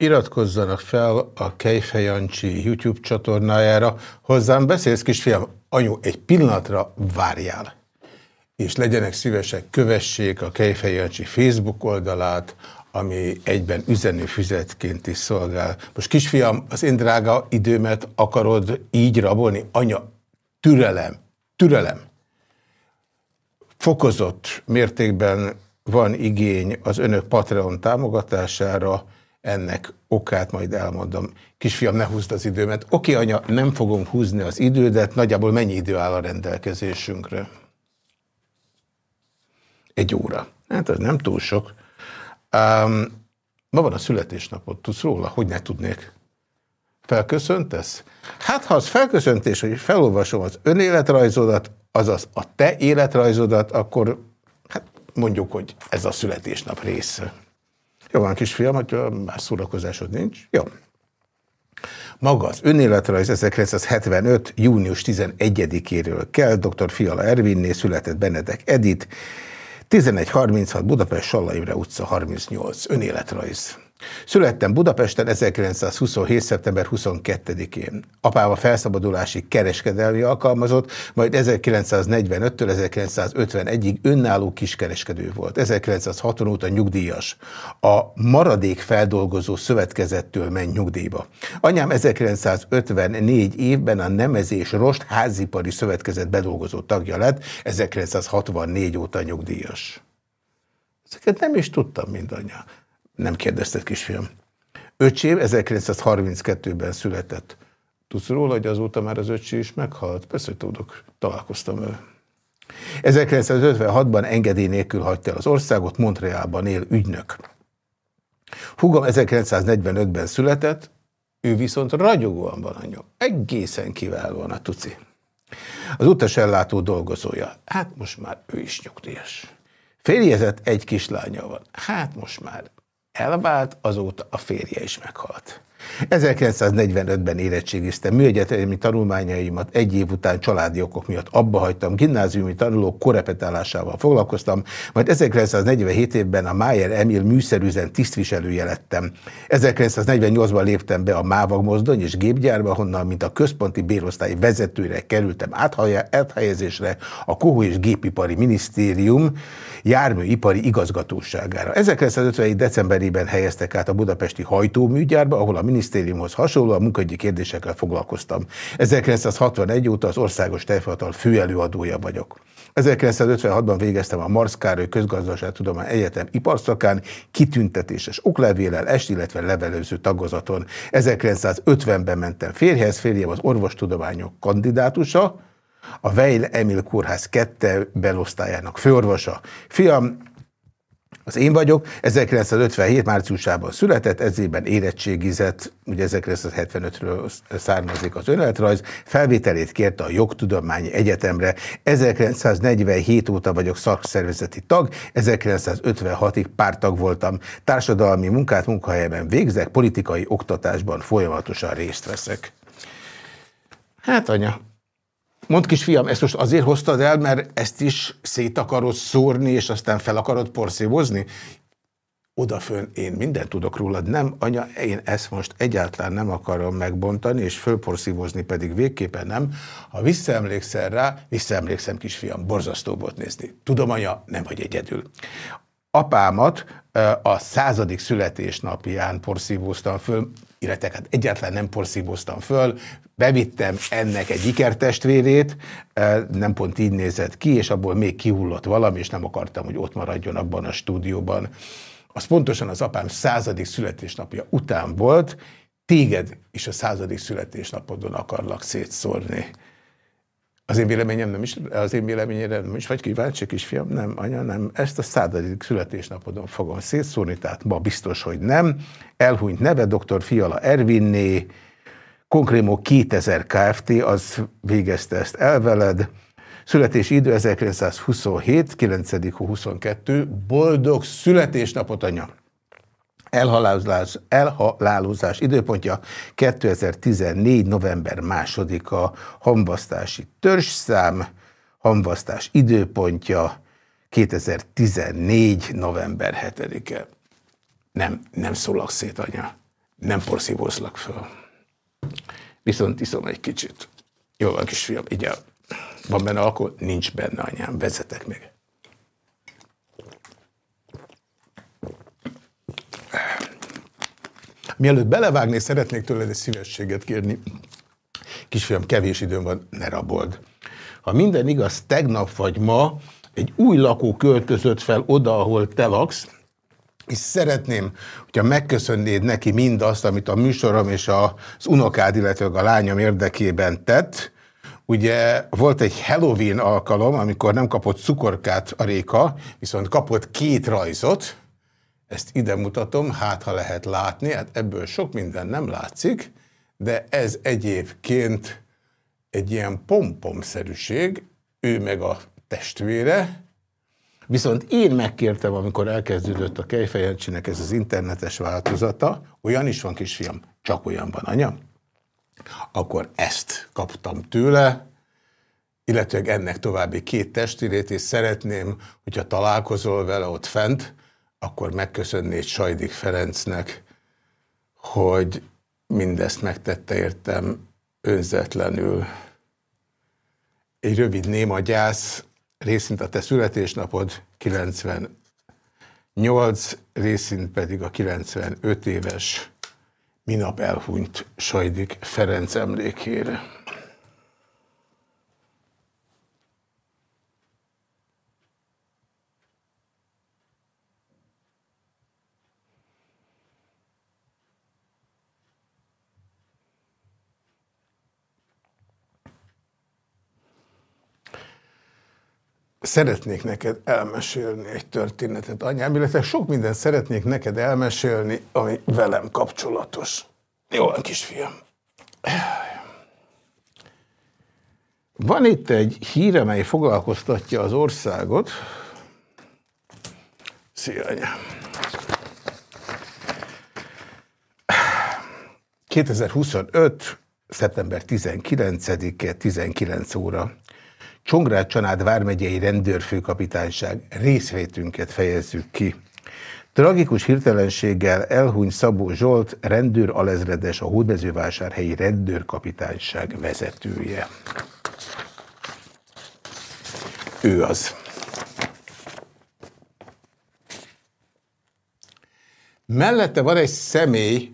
Iratkozzanak fel a Kejfej Jancsi YouTube csatornájára. Hozzám beszélsz, kisfiam, anyu, egy pillanatra várjál. És legyenek szívesek, kövessék a Kejfej Jancsi Facebook oldalát, ami egyben üzenőfüzetként is szolgál. Most kisfiam, az én drága időmet akarod így rabolni? Anya, türelem, türelem. Fokozott mértékben van igény az önök Patreon támogatására, ennek okát majd elmondom. Kisfiam, ne húzd az időmet. Oké, anya, nem fogom húzni az idődet, nagyjából mennyi idő áll a rendelkezésünkre? Egy óra. Hát ez nem túl sok. Um, ma van a születésnapod, tudsz róla? Hogy ne tudnék? Felköszöntesz? Hát ha az felköszöntés, hogy felolvasom az önéletrajzodat, azaz a te életrajzodat, akkor hát mondjuk, hogy ez a születésnap része. Jó van, kisfiam, hogyha más szórakozásod nincs. Jó. Maga az önéletrajz 1975. június 11-éről kell, dr. Fiala Ervinné született Benedek Edit, 1136 Budapest Salla Imre utca 38, önéletrajz. Születtem Budapesten 1927. szeptember 22-én. Apám a felszabadulási kereskedelmi alkalmazott, majd 1945-től 1951-ig önálló kiskereskedő volt. 1960 óta nyugdíjas. A maradék feldolgozó szövetkezettől ment nyugdíjba. Anyám 1954 évben a Nemezés Rost házipari szövetkezet bedolgozó tagja lett, 1964 óta nyugdíjas. Ezeket nem is tudtam, mint anya. Nem kérdezted, kisfiam. Öcsém 1932-ben született. Tudsz róla, hogy azóta már az öcsé is meghalt? Persze, hogy tudok. Találkoztam vele. 1956-ban engedély nélkül hagyta el az országot, Montrealban él ügynök. Hugom 1945-ben született, ő viszont ragyogóan van anyja. Egészen kiválóan a tuci. Az utasellátó dolgozója. Hát most már ő is nyugdíjas. Férjezett egy kislánya van. Hát most már elvált, azóta a férje is meghalt. 1945-ben érettségiztem műegyetemi tanulmányaimat, egy év után családi okok miatt abba hagytam, gimnáziumi tanulók korepetálásával foglalkoztam, majd 1947 évben a Májer Emil műszerüzen tisztviselője lettem. 1948-ban léptem be a Mávag mozdony és gépgyárba, honnan, mint a központi bérosztály vezetőre kerültem áthelyezésre a Kohó és Gépipari Minisztérium járműipari igazgatóságára. 1950 decemberében helyeztek át a budapesti hajtóműgyárba, ahol a minisztériumhoz hasonlóan munkagyi kérdésekkel foglalkoztam. 1961 óta az Országos Tervhatal főelőadója vagyok. 1956-ban végeztem a Marsz Károly Közgazdaságtudomány Egyetem iparszakán kitüntetéses oklevélel, est, illetve levelőző tagozaton. 1950-ben mentem férjhez, férjem az orvostudományok kandidátusa, a Weil Emil Kórház kette belosztályának főorvosa. Fiam, az én vagyok, 1957 márciusában született, ezében érettségizett, ugye 1975-ről származik az önéletrajz, felvételét kérte a Jogtudományi Egyetemre, 1947 óta vagyok szakszervezeti tag, 1956-ig pártag voltam, társadalmi munkát munkahelyben végzek, politikai oktatásban folyamatosan részt veszek. Hát anya, Mondd kisfiam, ezt most azért hoztad el, mert ezt is szét akarod szórni, és aztán fel akarod porszívozni? Odafön én mindent tudok rólad, nem, anya, én ezt most egyáltalán nem akarom megbontani, és fölporszívozni pedig végképpen nem. Ha visszaemlékszel rá, visszaemlékszem kisfiam, borzasztó volt nézni. Tudom, anya, nem vagy egyedül. Apámat a századik születésnapján porszívóztam föl, illetve hát egyáltalán nem porszívóztam föl, bevittem ennek egy ikertestvérét, nem pont így nézett ki, és abból még kihullott valami, és nem akartam, hogy ott maradjon abban a stúdióban. Az pontosan az apám századik születésnapja után volt, téged is a századik születésnapodon akarlak szétszórni. Az én véleményem nem is, az én véleményére nem is vagy kíváncsi, kisfiam? Nem, anya, nem. Ezt a századik születésnapodon fogom szétszórni, tehát ma biztos, hogy nem. Elhunyt neve, dr. Fiala Ervinné, Konkrémó 2000 Kft. az végezte ezt elveled. Születési idő 1927, 9. 22. Boldog születésnapot, anya! Elhalálozás, elhalálozás időpontja 2014. november 2-a hamvasztási törzsszám, hamvasztás időpontja 2014. november 7-e. Nem, nem szólak szét, anya. Nem porszívózlak föl. Viszont iszom egy kicsit. Jó van, kisfiam, így el. Van benne alkohol? Nincs benne, anyám. Vezetek még. Mielőtt belevágni, szeretnék tőled egy szívességet kérni. Kisfiam, kevés időm van, ne rabold. Ha minden igaz, tegnap vagy ma egy új lakó költözött fel oda, ahol te laksz, és szeretném, hogyha megköszönnéd neki mindazt, amit a műsorom és az unokád, illetve a lányom érdekében tett. Ugye volt egy Halloween alkalom, amikor nem kapott cukorkát a Réka, viszont kapott két rajzot, ezt ide mutatom, hát ha lehet látni, hát ebből sok minden nem látszik, de ez egyébként egy ilyen pompomszerűség, ő meg a testvére, viszont én megkértem, amikor elkezdődött a Kejfejancsinek ez az internetes változata, olyan is van kisfiam, csak olyan van anya, akkor ezt kaptam tőle, illetve ennek további két testvérét, és szeretném, hogyha találkozol vele ott fent, akkor megköszönnéd Sajdik Ferencnek, hogy mindezt megtette értem önzetlenül. Egy rövid néma gyász, részint a te születésnapod 98, részint pedig a 95 éves minap elhunyt Sajdik Ferenc emlékére. Szeretnék neked elmesélni egy történetet, anyám, illetve sok mindent szeretnék neked elmesélni, ami velem kapcsolatos. Jó, kisfiam. Van itt egy hír, amely foglalkoztatja az országot. Szia, anyám. 2025. szeptember 19-e, 19 óra. Csongrád Csanád vármegyei rendőrfőkapitányság részvétünket fejezzük ki. Tragikus hirtelenséggel elhuny Szabó Zsolt, rendőr alezredes, a Hódmezővásárhelyi rendőrkapitányság vezetője. Ő az. Mellette van egy személy,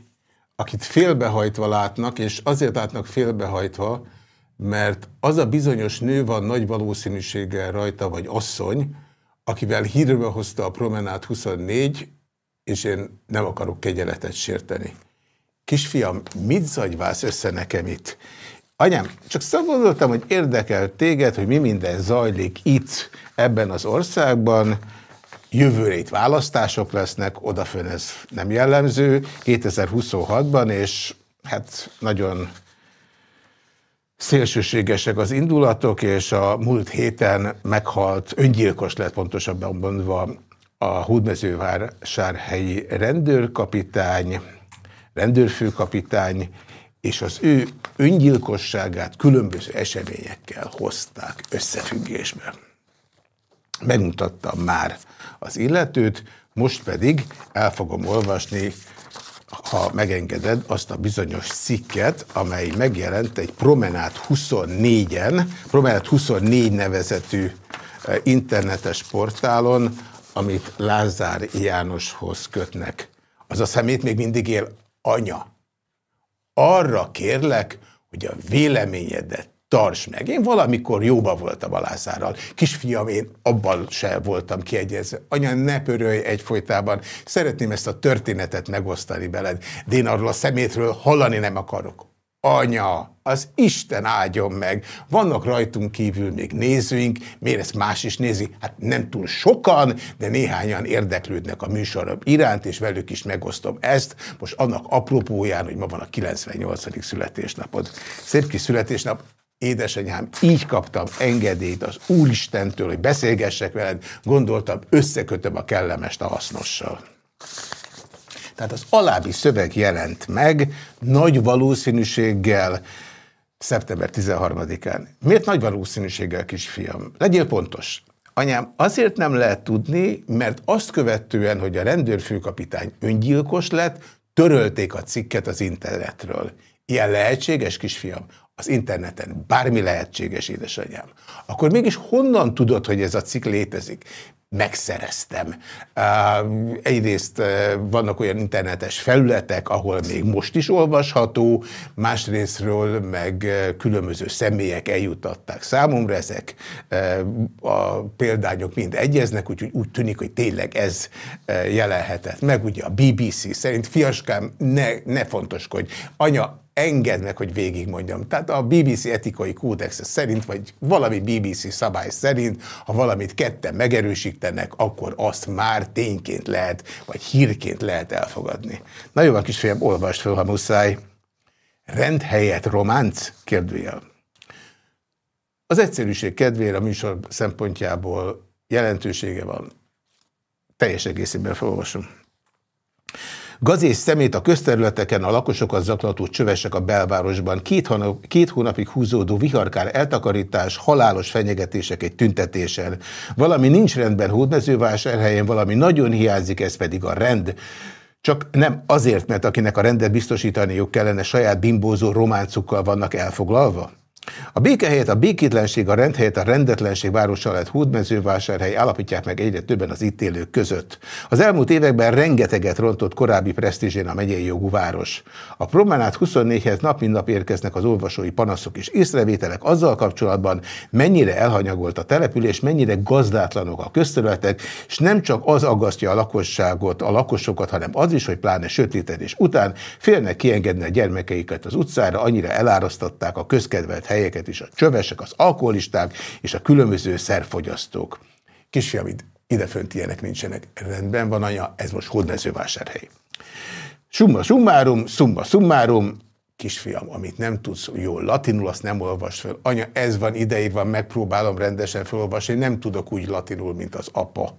akit félbehajtva látnak, és azért látnak félbehajtva, mert az a bizonyos nő van nagy valószínűséggel rajta, vagy asszony, akivel hírbe hozta a Promenát 24, és én nem akarok kegyeletet sérteni. Kisfiam, mit zagyvász össze nekem itt? Anyám, csak szabadultam, hogy érdekel téged, hogy mi minden zajlik itt, ebben az országban. Jövőre itt választások lesznek, odafön ez nem jellemző, 2026-ban, és hát nagyon szélsőségesek az indulatok, és a múlt héten meghalt, öngyilkos lett pontosabban mondva a Hódmezővásárhelyi rendőrkapitány, rendőrfőkapitány, és az ő öngyilkosságát különböző eseményekkel hozták összefüggésbe. Megmutattam már az illetőt, most pedig el fogom olvasni ha megengeded, azt a bizonyos cikket, amely megjelent egy Promenát 24-en, Promenát 24 nevezetű eh, internetes portálon, amit Lázár Jánoshoz kötnek. Az a szemét még mindig él anya. Arra kérlek, hogy a véleményedet tarts meg. Én valamikor jóba voltam a Lázárral. Kisfiam, én abban se voltam kiegyezve. Anya, ne pörölj egyfolytában. Szeretném ezt a történetet megosztani veled, de én arról a szemétről hallani nem akarok. Anya, az Isten áldjon meg. Vannak rajtunk kívül még nézőink, miért ezt más is nézi? Hát nem túl sokan, de néhányan érdeklődnek a műsorom iránt, és velük is megosztom ezt. Most annak apropóján, hogy ma van a 98. születésnapod. Szép kis születésnap, Édesanyám, így kaptam engedélyt az Úristentől, hogy beszélgessek veled, gondoltam, összekötöm a kellemest a hasznossal. Tehát az alábbi szöveg jelent meg nagy valószínűséggel szeptember 13-án. Miért nagy valószínűséggel, kisfiam? Legyél pontos. Anyám, azért nem lehet tudni, mert azt követően, hogy a rendőrfőkapitány öngyilkos lett, törölték a cikket az internetről. Ilyen lehetséges, kisfiam? Az interneten bármi lehetséges, édesanyám. Akkor mégis honnan tudod, hogy ez a cikk létezik? megszereztem. Egyrészt vannak olyan internetes felületek, ahol még most is olvasható, másrésztről meg különböző személyek eljutatták számomra, ezek a példányok mind egyeznek, úgyhogy úgy tűnik, hogy tényleg ez jelenhetett meg. Ugye a BBC szerint, fiaskám, ne, ne fontoskodj, anya, engedd meg, hogy végigmondjam. Tehát a BBC etikai kódex szerint, vagy valami BBC szabály szerint, ha valamit ketten megerősítenek, akkor azt már tényként lehet, vagy hírként lehet elfogadni. Na jó, kisfiam, olvast fel, ha muszáj. Rend helyett románc? Kérdőjel. Az egyszerűség kedvére a műsor szempontjából jelentősége van. Teljes egészében felolvasom. Gaz és szemét a közterületeken a lakosokat zaklató csövesek a belvárosban. Két, hónap, két hónapig húzódó viharkár eltakarítás, halálos fenyegetések egy tüntetésen. Valami nincs rendben hódmezővásárhelyen, valami nagyon hiányzik, ez pedig a rend. Csak nem azért, mert akinek a rendet biztosítaniuk kellene, saját bimbózó románcukkal vannak elfoglalva? A béke helyett a békétlenség, a rend helyett a rendetlenség városa lett hódmezővásárhely állapítják meg egyre többen az itt élők között. Az elmúlt években rengeteget rontott korábbi presztízsén a megyei jogú város. A promenát 24-hez nap mint nap érkeznek az olvasói panaszok és észrevételek azzal kapcsolatban, mennyire elhanyagolt a település, mennyire gazdátlanok a közterületek, és nem csak az aggasztja a lakosságot, a lakosokat, hanem az is, hogy pláne sötétedés után félnek kiengedni a gyermekeiket az utcára, annyira elárasztották a közkedvelt helyeket is, a csövesek, az alkoholisták és a különböző szerfogyasztók. Kisfiam, idefönt ilyenek nincsenek. Rendben van, anya, ez most hódmezővásárhely. Summa summarum, summa summarum, kisfiam, amit nem tudsz jól latinul, azt nem olvas fel. Anya, ez van ideírva, megpróbálom rendesen felolvasni, nem tudok úgy latinul, mint az apa.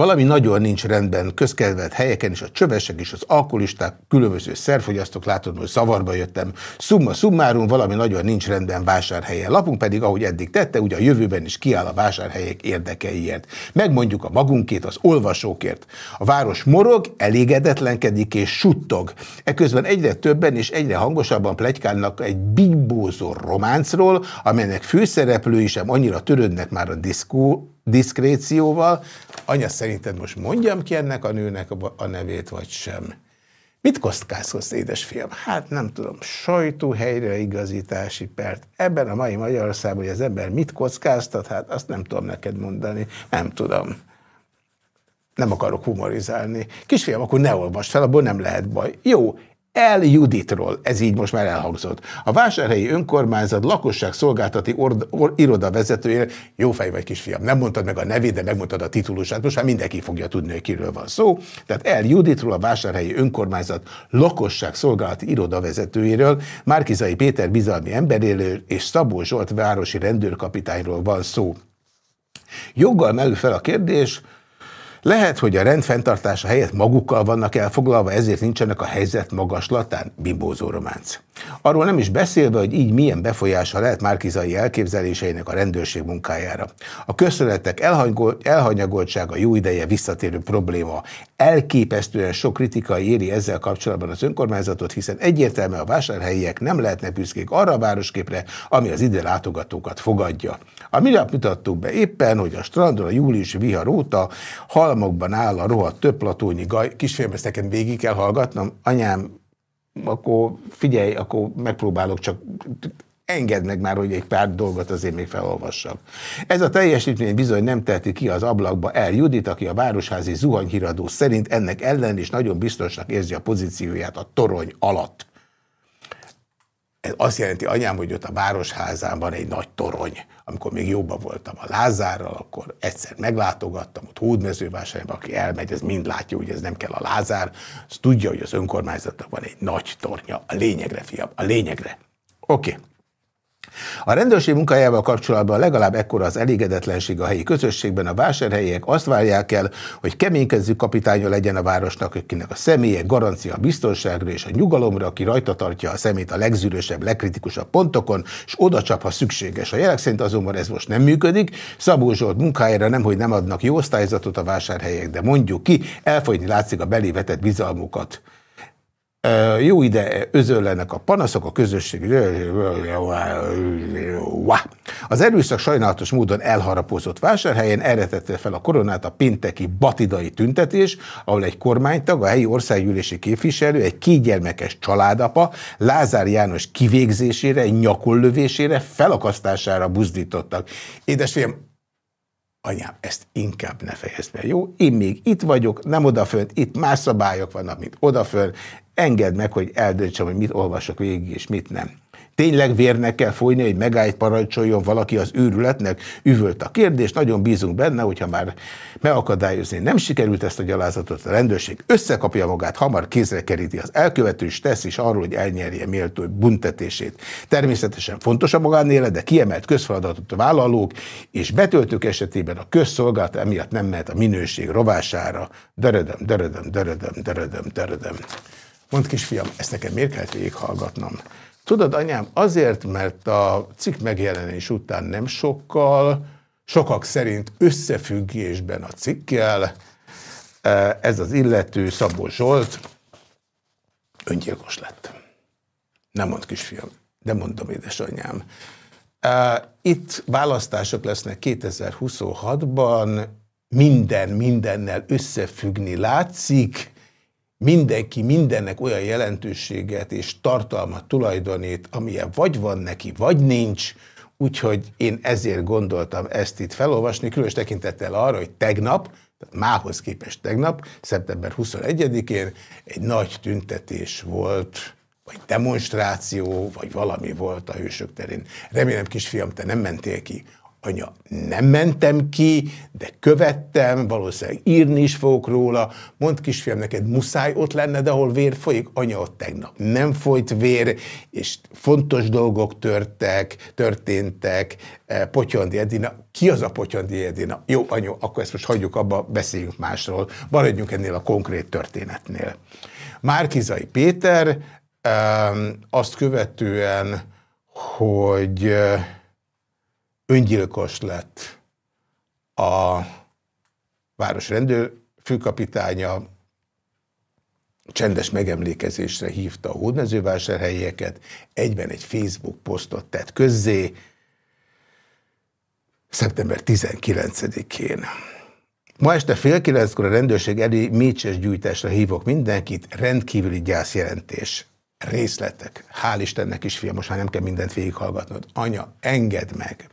Valami nagyon nincs rendben közkedvelt helyeken, és a csövesek és az alkoholisták, különböző szerfogyasztók, látod, hogy szavarba jöttem. Summa summarum, valami nagyon nincs rendben vásárhelyen. Lapunk pedig, ahogy eddig tette, ugye a jövőben is kiáll a vásárhelyek érdekeiért. Megmondjuk a magunkét, az olvasókért. A város morog, elégedetlenkedik és suttog. Eközben egyre többen és egyre hangosabban plegykálnak egy bigbózó románcról, amelynek főszereplői sem annyira törődnek már a diszkó, diszkrécióval. Anya, szerinted most mondjam ki ennek a nőnek a nevét, vagy sem? Mit kockázhoz, édesfiam? Hát nem tudom, sajtó helyreigazítási pert. Ebben a mai Magyarországban, hogy az ember mit kockáztat, hát azt nem tudom neked mondani. Nem tudom. Nem akarok humorizálni. Kisfiam, akkor ne olvasd fel, abból nem lehet baj. Jó, el Juditról, ez így most már elhangzott. A vásárhelyi önkormányzat lakosság szolgáltati iroda vezetője, jó fej vagy kisfiam, nem mondtad meg a nevét, de megmondtad a titulusát, most már mindenki fogja tudni, hogy kiről van szó. Tehát El Juditról, a vásárhelyi önkormányzat lakosság szolgálati iroda vezetőjéről, Márkizai Péter bizalmi emberéről és Szabó Zsolt városi rendőrkapitányról van szó. Joggal merül fel a kérdés, lehet, hogy a rendfenntartása helyett magukkal vannak elfoglalva, ezért nincsenek a helyzet magaslatán, bimbózó románc. Arról nem is beszélve, hogy így milyen befolyása lehet Márkizai elképzeléseinek a rendőrség munkájára. A közszöletek elhanyagoltsága jó ideje visszatérő probléma. Elképesztően sok kritika éri ezzel kapcsolatban az önkormányzatot, hiszen egyértelmű a vásárhelyiek nem lehetnek büszkék arra a városképre, ami az ide látogatókat fogadja. A minap mutattuk be éppen, hogy a strandon a júliusi vihar óta halmokban áll a rohadt több platónyi gaj. Kisfiam, ezt nekem végig kell hallgatnom. Anyám, akkor figyelj, akkor megpróbálok csak engedd meg már, hogy egy pár dolgot azért még felolvassak. Ez a teljesítmény bizony nem teheti ki az ablakba el Judit, aki a városházi zuhanyhíradó szerint ennek ellen is nagyon biztosnak érzi a pozícióját a torony alatt. Ez azt jelenti, anyám, hogy ott a városházán van egy nagy torony. Amikor még jobban voltam a Lázárral, akkor egyszer meglátogattam, ott Hódmezővásárhelyben, aki elmegy, ez mind látja, hogy ez nem kell a Lázár, az tudja, hogy az önkormányzatnak van egy nagy tornya. A lényegre, fiam, a lényegre. Oké. Okay. A rendőrség munkájával kapcsolatban legalább ekkora az elégedetlenség a helyi közösségben. A vásárhelyiek azt várják el, hogy keménykező kapitánya legyen a városnak, akinek a személye garancia a biztonságra és a nyugalomra, aki rajta tartja a szemét a legzűrösebb, legkritikusabb pontokon, és oda csap, ha szükséges. A jelek szerint azonban ez most nem működik. Szabó Zsolt munkájára nem, hogy nem adnak jó osztályzatot a vásárhelyek, de mondjuk ki, elfogyni látszik a belévetett bizalmukat. Jó ide özöllenek a panaszok, a közösség. Az erőszak sajnálatos módon elharapozott vásárhelyen erre tette fel a koronát a pinteki batidai tüntetés, ahol egy kormánytag, a helyi országgyűlési képviselő, egy kégyermekes családapa Lázár János kivégzésére, nyakollövésére, felakasztására buzdítottak. Édesfiam, anyám, ezt inkább ne fejezd be, jó? Én még itt vagyok, nem odafönt, itt más szabályok vannak, mint odafönt, engedd meg, hogy eldöntsem, hogy mit olvasok végig, és mit nem. Tényleg vérnek kell folyni, hogy megállt parancsoljon valaki az őrületnek? Üvölt a kérdés, nagyon bízunk benne, hogyha már megakadályozni nem sikerült ezt a gyalázatot, a rendőrség összekapja magát, hamar kézre keríti az elkövető, és tesz is arról, hogy elnyerje méltó buntetését. Természetesen fontos a magánélet, de kiemelt közfeladatot a vállalók, és betöltők esetében a közszolgálat emiatt nem mehet a minőség rovására. Dörödöm, dörödöm, dörödöm, dörödöm, dörödöm. Mondd kisfiam, ezt nekem miért kellett végighallgatnom? Tudod, anyám, azért, mert a cikk megjelenés után nem sokkal, sokak szerint összefüggésben a cikkel, e, ez az illető Szabó Zsolt öngyilkos lett. Nem mond kisfiam, de mondom édesanyám. E, itt választások lesznek 2026-ban, minden mindennel összefüggni látszik, mindenki mindennek olyan jelentőséget és tartalmat tulajdonít, amilyen vagy van neki, vagy nincs, úgyhogy én ezért gondoltam ezt itt felolvasni, különös tekintettel arra, hogy tegnap, mához képest tegnap, szeptember 21-én egy nagy tüntetés volt, vagy demonstráció, vagy valami volt a hősök terén. Remélem, kisfiam, te nem mentél ki anya, nem mentem ki, de követtem, valószínűleg írni is fogok róla. Mond kisfiam, neked muszáj ott lenne, de ahol vér folyik, anya ott tegnap nem folyt vér, és fontos dolgok törtek, történtek. E, Potyondi Edina, ki az a Potyondi Edina? Jó, anya, akkor ezt most hagyjuk abba, beszéljünk másról. Maradjunk ennél a konkrét történetnél. Márkizai Péter azt követően, hogy öngyilkos lett a város rendőrfőkapitánya, csendes megemlékezésre hívta a hódmezővásárhelyieket, egyben egy Facebook posztot tett közzé, szeptember 19-én. Ma este fél kilenckor a rendőrség elé mécses gyújtásra hívok mindenkit, rendkívüli gyászjelentés. Részletek. Hál' Istennek is, fia, most már nem kell mindent végighallgatnod. Anya, engedd meg!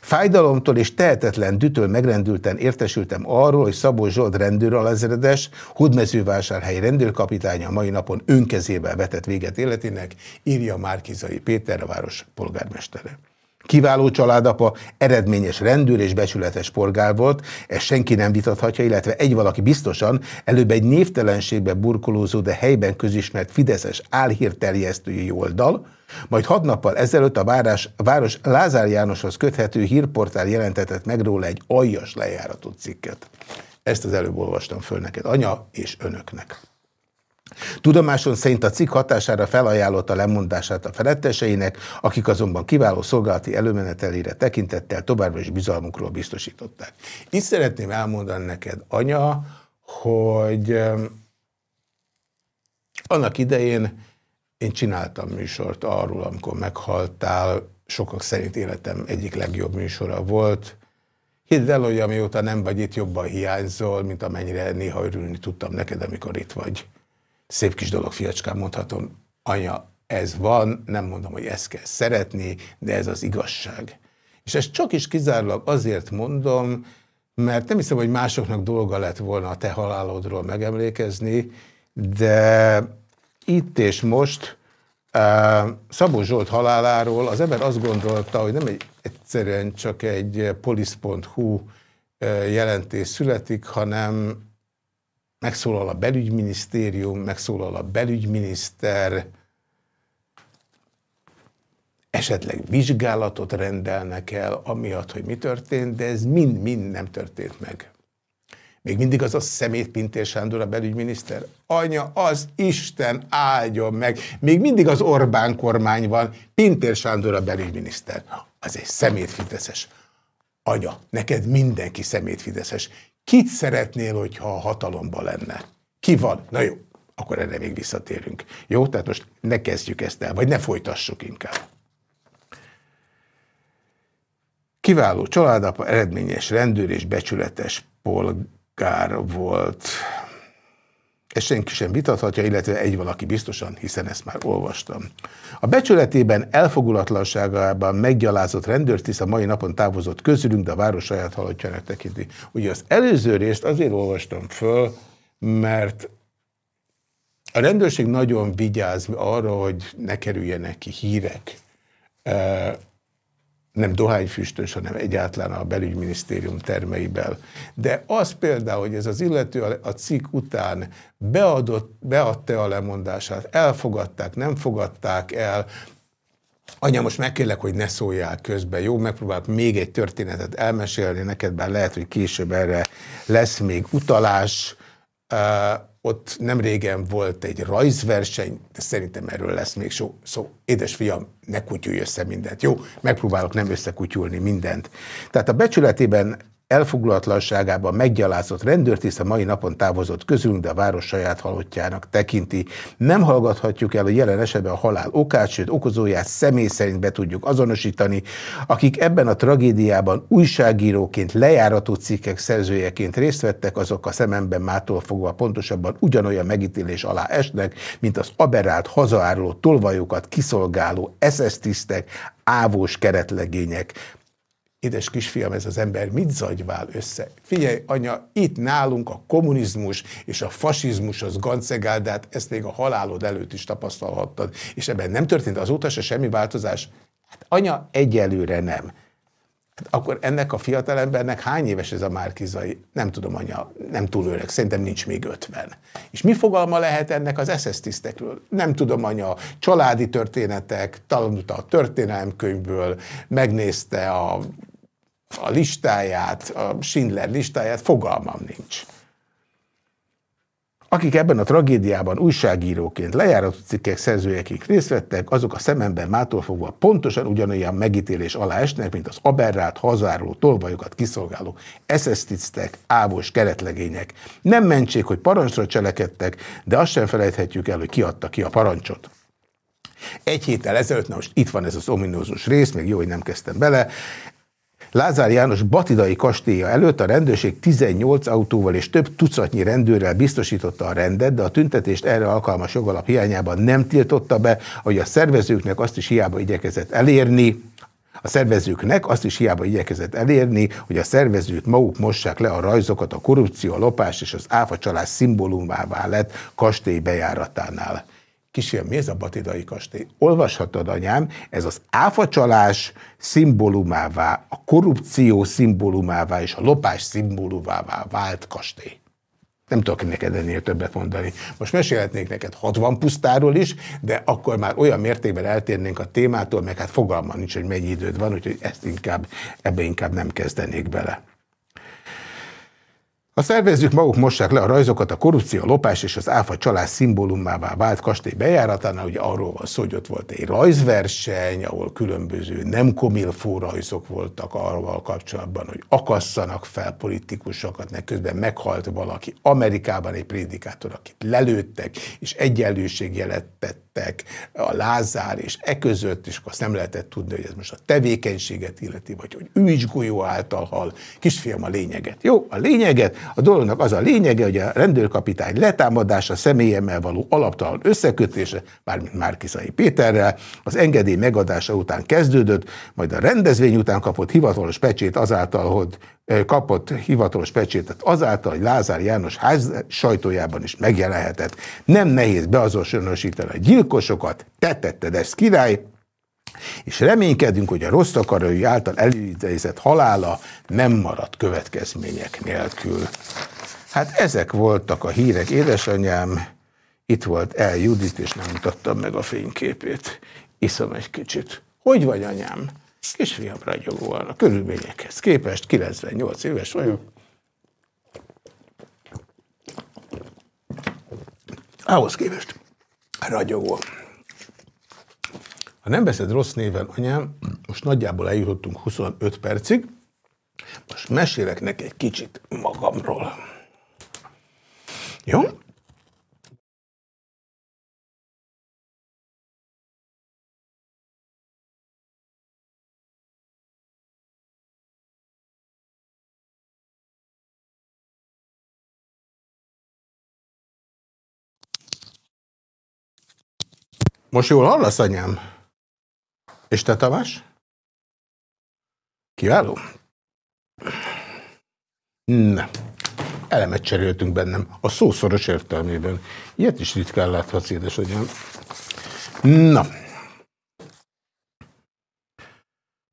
Fájdalomtól és tehetetlen dütől megrendülten értesültem arról, hogy Szabó Zsolt rendőralezredes, Hudmezővásárhely rendőrkapitánya mai napon önkezével vetett véget életének, írja Márkizai Péter, a város polgármestere. Kiváló családapa, eredményes rendőr és becsületes porgál volt, ezt senki nem vitathatja, illetve egy valaki biztosan, előbb egy névtelenségbe burkolózó, de helyben közismert Fideszes álhírterjesztői oldal, majd hat nappal ezelőtt a város, a város Lázár Jánoshoz köthető hírportál jelentetett meg róla egy aljas lejáratú cikket. Ezt az előbb olvastam föl neked, anya és önöknek. Tudomáson szerint a cikk hatására felajánlotta lemondását a feletteseinek, akik azonban kiváló szolgálati előmenetelére tekintettel továbbra is bizalmukról biztosították. Itt szeretném elmondani neked, anya, hogy annak idején én csináltam műsort arról, amikor meghaltál, sokak szerint életem egyik legjobb műsora volt. Hidd el, hogy amióta nem vagy itt, jobban hiányzol, mint amennyire néha örülni tudtam neked, amikor itt vagy. Szép kis dolog, fiacskám, mondhatom, anya, ez van, nem mondom, hogy ezt kell szeretni, de ez az igazság. És ezt csak is kizárólag azért mondom, mert nem hiszem, hogy másoknak dolga lett volna a te halálodról megemlékezni, de itt és most Szabó Zsolt haláláról az ember azt gondolta, hogy nem egy, egyszerűen csak egy polisz.hu jelentés születik, hanem megszólal a belügyminisztérium, megszólal a belügyminiszter, esetleg vizsgálatot rendelnek el, amiatt, hogy mi történt, de ez mind-mind nem történt meg. Még mindig az a szemét Pintér Sándor a belügyminiszter? Anya, az Isten áldjon meg. Még mindig az Orbán kormány van, Pintér Sándor a belügyminiszter. Az egy szemét Fideszes. Anya, neked mindenki szemét Fideszes. Kit szeretnél, hogyha a hatalomban lenne? Ki van? Na jó, akkor erre még visszatérünk. Jó, tehát most ne kezdjük ezt el, vagy ne folytassuk inkább. Kiváló családapa, eredményes rendőr és becsületes polgár volt. Ezt senki sem vitathatja, illetve egy valaki biztosan, hiszen ezt már olvastam. A becsületében, elfogulatlanságában meggyalázott rendőrtiszt a mai napon távozott közülünk, de a város saját halottjának tekinti. Ugye az előző részt azért olvastam föl, mert a rendőrség nagyon vigyáz arra, hogy ne kerüljenek ki hírek nem dohányfüstös, hanem egyáltalán a belügyminisztérium termeiből. De az például, hogy ez az illető a cikk után beadott, beadta a lemondását, elfogadták, nem fogadták el, Anya, most megkérlek, hogy ne szóljál közben, jó? Megpróbálok még egy történetet elmesélni neked, bár lehet, hogy később erre lesz még utalás. Ott nem régen volt egy rajzverseny, de szerintem erről lesz még szó. Szó, édesfiam, ne kutyulj össze mindent. Jó, megpróbálok nem összekutyulni mindent. Tehát a becsületében elfogulatlanságában meggyalázott rendőrtiszt a mai napon távozott közülünk, de a város saját halottjának tekinti. Nem hallgathatjuk el, hogy jelen esetben a halál okát, sőt okozóját személy szerint be tudjuk azonosítani, akik ebben a tragédiában újságíróként, lejárató cikkek szerzőjeként részt vettek, azok a szememben mától fogva pontosabban ugyanolyan megítélés alá esnek, mint az aberált hazaáruló tolvajokat kiszolgáló SS tisztek, ávós keretlegények, édes kisfiam, ez az ember mit zagyvál össze? Figyelj, anya, itt nálunk a kommunizmus és a fasizmus az gancegáldát, ezt még a halálod előtt is tapasztalhattad, és ebben nem történt azóta se semmi változás? Hát anya, egyelőre nem. Hát akkor ennek a fiatalembernek hány éves ez a Márkizai? Nem tudom, anya, nem túl öreg, szerintem nincs még 50. És mi fogalma lehet ennek az SS tisztekről? Nem tudom, anya, családi történetek, tanulta a történelemkönyvből, megnézte a a listáját, a Schindler listáját, fogalmam nincs. Akik ebben a tragédiában újságíróként, lejárató cikkek szerzőjekig részt vettek, azok a szememben mától fogva pontosan ugyanolyan megítélés alá esnek, mint az aberrált, hazáruló, tolvajokat kiszolgáló eszesztisztek, ávos keretlegények. Nem mentsék, hogy parancsra cselekedtek, de azt sem felejthetjük el, hogy kiadta ki a parancsot. Egy héttel ezelőtt, na most itt van ez az ominózus rész, még jó, hogy nem kezdtem bele, Lázár János Batidai kastélya előtt a rendőrség 18 autóval és több tucatnyi rendőrrel biztosította a rendet, de a tüntetést erre alkalmas jogalap hiányában nem tiltotta be, hogy a szervezőknek azt is hiába igyekezett elérni, a szervezőknek azt is hiába igyekezett elérni, hogy a szervezőt maguk mossák le a rajzokat a korrupció, a lopás és az áfacsalás szimbólumává lett kastély bejáratánál. Kisfiam, mi ez a Batidai kastély? Olvashatod, anyám, ez az áfacsalás szimbólumává, a korrupció szimbólumává és a lopás szimbólumává vált kastély. Nem tudok neked ennél többet mondani. Most mesélhetnék neked 60 pusztáról is, de akkor már olyan mértékben eltérnénk a témától, meg hát fogalma nincs, hogy mennyi időd van, úgyhogy ezt inkább, ebbe inkább nem kezdenék bele. A szervezők maguk mossák le a rajzokat, a korrupció, a lopás és az áfa csalás szimbólumává vált kastély bejáratánál, ugye arról van szó, hogy ott volt egy rajzverseny, ahol különböző nem komilfó rajzok voltak arról kapcsolatban, hogy akasszanak fel politikusokat, meg közben meghalt valaki. Amerikában egy prédikátor, akit lelőttek, és egyenlőségjelet tett a Lázár, és e között, és azt nem lehetett tudni, hogy ez most a tevékenységet illeti, vagy hogy ő is golyó által hal. Kisfiam a lényeget. Jó, a lényeget, a dolognak az a lényege, hogy a rendőrkapitány letámadása személyemmel való alaptalan összekötése, mármint Márkizai Péterrel, az engedély megadása után kezdődött, majd a rendezvény után kapott hivatalos pecsét azáltal, hogy kapott hivatalos pecsétet azáltal, hogy Lázár János ház sajtójában is megjelenhetett. Nem nehéz beazonosítani a gyilkosokat, te tetted ezt király, és reménykedünk, hogy a rossz akarói által előidézett halála nem maradt következmények nélkül. Hát ezek voltak a hírek, édesanyám. Itt volt El Judit, és nem mutattam meg a fényképét. Iszom egy kicsit. Hogy vagy anyám? Kisfiam ragyogóan, a körülményekhez képest 98 éves vagyok. Ahhoz képest ragyogó. Ha nem veszed rossz néven, anyám, most nagyjából eljutottunk 25 percig, most mesélek neki egy kicsit magamról. Jó? Most jól hallasz, anyám? És te, Tamás? Kiváló? Nem. Elemet cseréltünk bennem, a szószoros értelmében. Ilyet is ritkán láthatsz, édesanyám. Na.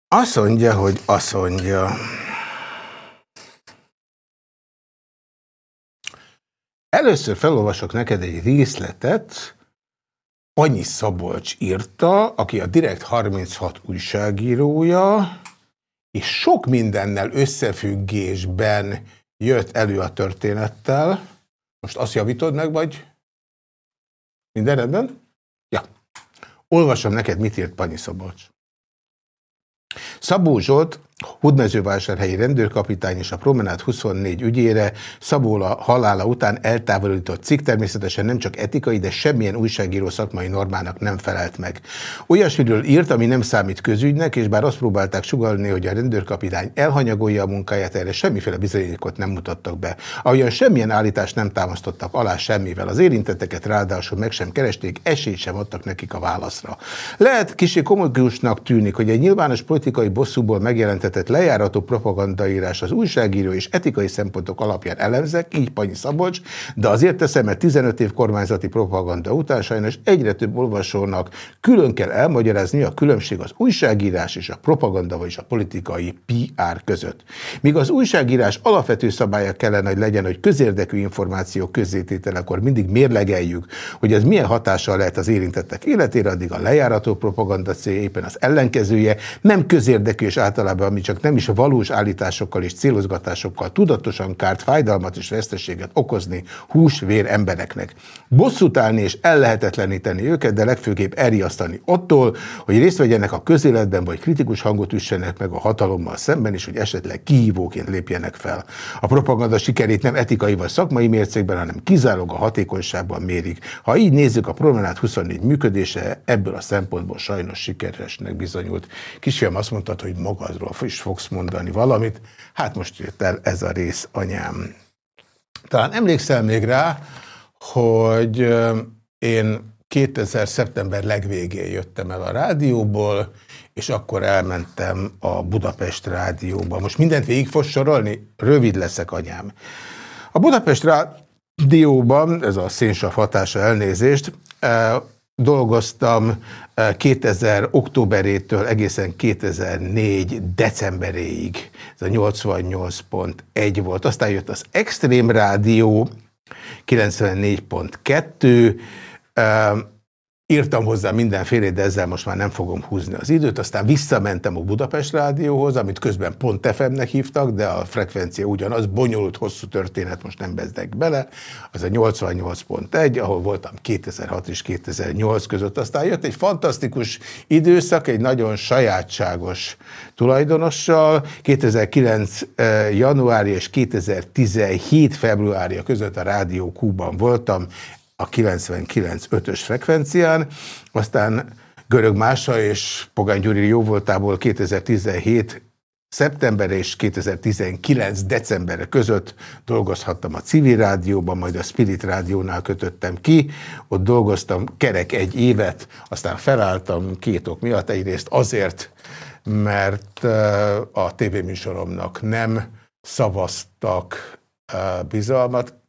Azt mondja, hogy azt mondja. Először felolvasok neked egy részletet, Panyi Szabolcs írta, aki a Direkt 36 újságírója, és sok mindennel összefüggésben jött elő a történettel. Most azt javítod meg, vagy minden rendben? Ja. Olvasom neked, mit írt Panyi Szabolcs. Szabó Zsolt Hudmezővásárhelyi rendőrkapitány és a Promenát 24 ügyére Szabóla halála után eltávolított cikk természetesen nem csak etikai, de semmilyen újságíró szakmai normának nem felelt meg. Olyasmiről írt, ami nem számít közügynek, és bár azt próbálták sugalni, hogy a rendőrkapitány elhanyagolja a munkáját, erre semmiféle bizonyítékot nem mutattak be. Ahogyan semmilyen állítást nem támasztottak alá semmivel. Az érintetteket ráadásul meg sem keresték, esélyt sem adtak nekik a válaszra. Lehet kicsi komolyusnak tűnik, hogy egy nyilvános politikai bosszúból megjelentett megszületett lejárató propagandaírás az újságíró és etikai szempontok alapján elemzek, így Panyi Szabolcs, de azért teszem, mert 15 év kormányzati propaganda után sajnos egyre több olvasónak külön kell elmagyarázni, a különbség az újságírás és a propaganda, vagyis a politikai PR között. Míg az újságírás alapvető szabálya kellene, hogy legyen, hogy közérdekű információk közzétételekor mindig mérlegeljük, hogy ez milyen hatással lehet az érintettek életére, addig a lejárató propaganda célja éppen az ellenkezője, nem közérdekű és általában csak nem is a valós állításokkal és célozgatásokkal tudatosan kárt fájdalmat és veszteséget okozni hús-vér embereknek. Bosszút állni és ellehetetleníteni őket, de legfőképp elriasztani attól, hogy részt vegyenek a közéletben, vagy kritikus hangot üssenek meg a hatalommal szemben, és hogy esetleg kihívóként lépjenek fel. A propaganda sikerét nem etikai vagy szakmai mércékben, hanem kizárólag a hatékonyságban mérik. Ha így nézzük, a Promenát 24 működése ebből a szempontból sajnos sikeresnek bizonyult. Kisfiam azt mondtad, hogy magadról fogsz mondani valamit. Hát most jött el ez a rész, anyám. Talán emlékszel még rá, hogy én 2000. szeptember legvégén jöttem el a rádióból, és akkor elmentem a Budapest rádióba. Most mindent végig fog sorolni? Rövid leszek, anyám. A Budapest rádióban, ez a szénsav hatása elnézést, dolgoztam 2000 októberétől egészen 2004 decemberéig. Ez a 88.1 volt. Aztán jött az Extrém Rádió 94.2, írtam hozzá mindenféle, de ezzel most már nem fogom húzni az időt. Aztán visszamentem a Budapest Rádióhoz, amit közben pont FM-nek hívtak, de a frekvencia ugyanaz, bonyolult, hosszú történet, most nem bezdek bele. Az a 88.1, ahol voltam 2006 és 2008 között. Aztán jött egy fantasztikus időszak, egy nagyon sajátságos tulajdonossal. 2009. Eh, januári és 2017. februárja között a Rádió Kúban voltam, a 99.5-ös frekvencián, aztán Görög Mása és Pogány Gyuri jó voltából 2017 szeptember és 2019 decemberre között dolgozhattam a civil rádióban, majd a Spirit rádiónál kötöttem ki, ott dolgoztam kerek egy évet, aztán felálltam két ok miatt, egyrészt azért, mert a tévéműsoromnak nem szavaztak bizalmat,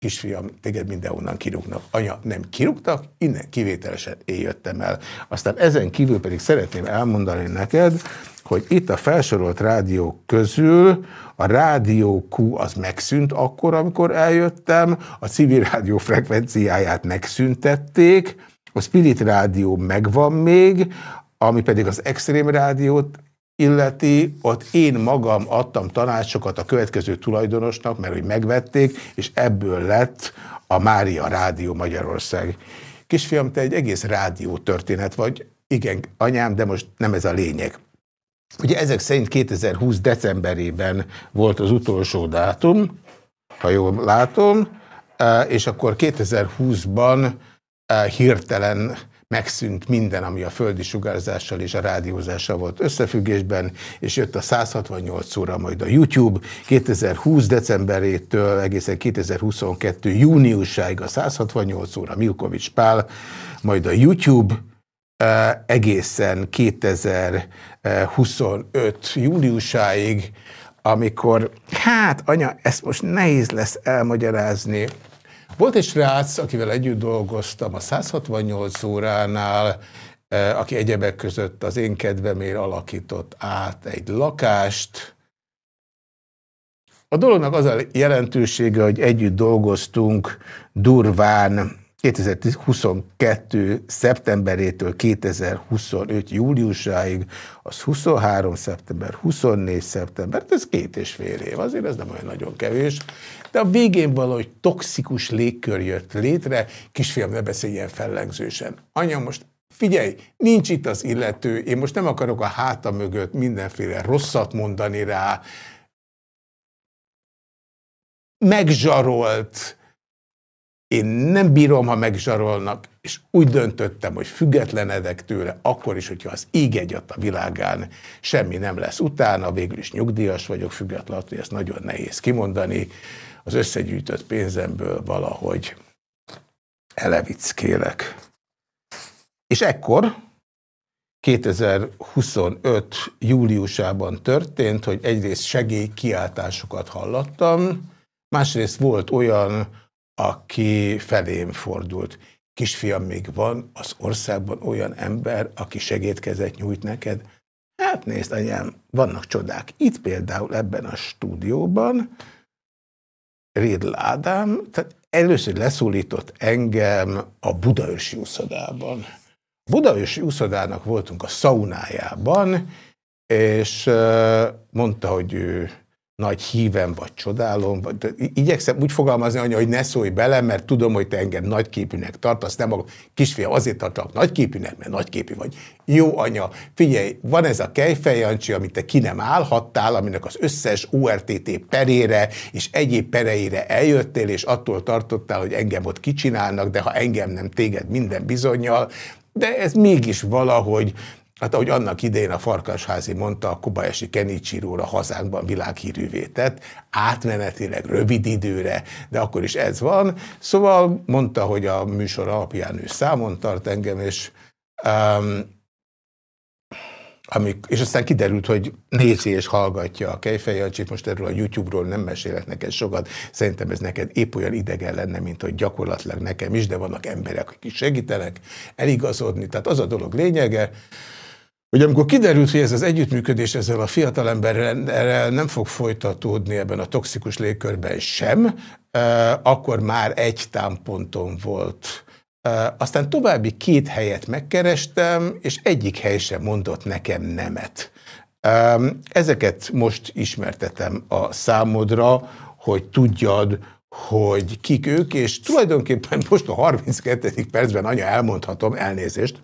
kisfiam, téged mindenhonnan kirúgnak. Anya, nem kirúgtak, innen kivételesen én el. Aztán ezen kívül pedig szeretném elmondani neked, hogy itt a felsorolt rádiók közül a Rádió Q az megszűnt akkor, amikor eljöttem, a civil rádió frekvenciáját megszüntették, a Spirit Rádió megvan még, ami pedig az Extrém Rádiót illeti, ott én magam adtam tanácsokat a következő tulajdonosnak, mert hogy megvették, és ebből lett a Mária Rádió Magyarország. Kisfiam, te egy egész rádió történet vagy. Igen, anyám, de most nem ez a lényeg. Ugye ezek szerint 2020 decemberében volt az utolsó dátum, ha jól látom, és akkor 2020-ban hirtelen megszűnt minden, ami a földi sugárzással és a rádiózással volt összefüggésben, és jött a 168 óra, majd a YouTube. 2020 decemberétől egészen 2022 júniusáig a 168 óra Milkovics Pál, majd a YouTube, egészen 2025 júliusáig, amikor, hát anya, ezt most nehéz lesz elmagyarázni, volt egy srác, akivel együtt dolgoztam a 168 óránál, eh, aki egyebek között az én kedvemért alakított át egy lakást. A dolognak az a jelentősége, hogy együtt dolgoztunk durván 2022. szeptemberétől 2025. júliusáig, az 23. szeptember, 24. szeptember, ez két és fél év, azért ez nem olyan nagyon kevés. De a végén valahogy toxikus légkör jött létre, kisfiam ne beszéljen fellengzősen. Anya, most figyelj, nincs itt az illető, én most nem akarok a háta mögött mindenféle rosszat mondani rá, megzsarolt, én nem bírom, ha megzsarolnak, és úgy döntöttem, hogy függetlenedek tőle, akkor is, hogyha az íg egyat a világán semmi nem lesz utána, végül is nyugdíjas vagyok, függetlenül, hogy ezt nagyon nehéz kimondani, az összegyűjtött pénzemből valahogy elevickélek. És ekkor, 2025. júliusában történt, hogy egyrészt segélykiáltásokat hallattam, másrészt volt olyan, aki felém fordult. Kisfiam, még van az országban olyan ember, aki segítkezett nyújt neked? Hát nézd, anyám, vannak csodák. Itt például ebben a stúdióban Rédl Ádám, tehát először leszólított engem a Budaörsi úszodában. Budaörsi úszodának voltunk a szaunájában, és mondta, hogy ő nagy hívem, vagy csodálom, vagy, igyekszem úgy fogalmazni, anya, hogy ne szólj bele, mert tudom, hogy te engem nagyképűnek tartasz, nem magam, kisfiam, azért tartalak nagyképűnek, mert nagyképű vagy. Jó anya, figyelj, van ez a kejfejancsi, amit te ki nem állhattál, aminek az összes URTT perére és egyéb pereire eljöttél, és attól tartottál, hogy engem ott kicsinálnak, de ha engem nem téged minden bizonyal, de ez mégis valahogy Hát ahogy annak idején a Farkasházi mondta, a Kobayashi Kenichiróra hazánkban világhírűvé tett, átmenetileg rövid időre, de akkor is ez van. Szóval mondta, hogy a műsor alapján ő számon tart engem, és um, amik, és aztán kiderült, hogy nézi és hallgatja a Kejfejancsit, most erről a YouTube-ról nem mesélek neked sokat, szerintem ez neked épp olyan idegen lenne, mint hogy gyakorlatilag nekem is, de vannak emberek, akik segítenek eligazodni, tehát az a dolog lényege, hogy amikor kiderült, hogy ez az együttműködés ezzel a fiatalemberrel nem fog folytatódni ebben a toxikus légkörben sem, akkor már egy támponton volt. Aztán további két helyet megkerestem, és egyik hely sem mondott nekem nemet. Ezeket most ismertetem a számodra, hogy tudjad, hogy kik ők, és tulajdonképpen most a 32. percben anya elmondhatom elnézést,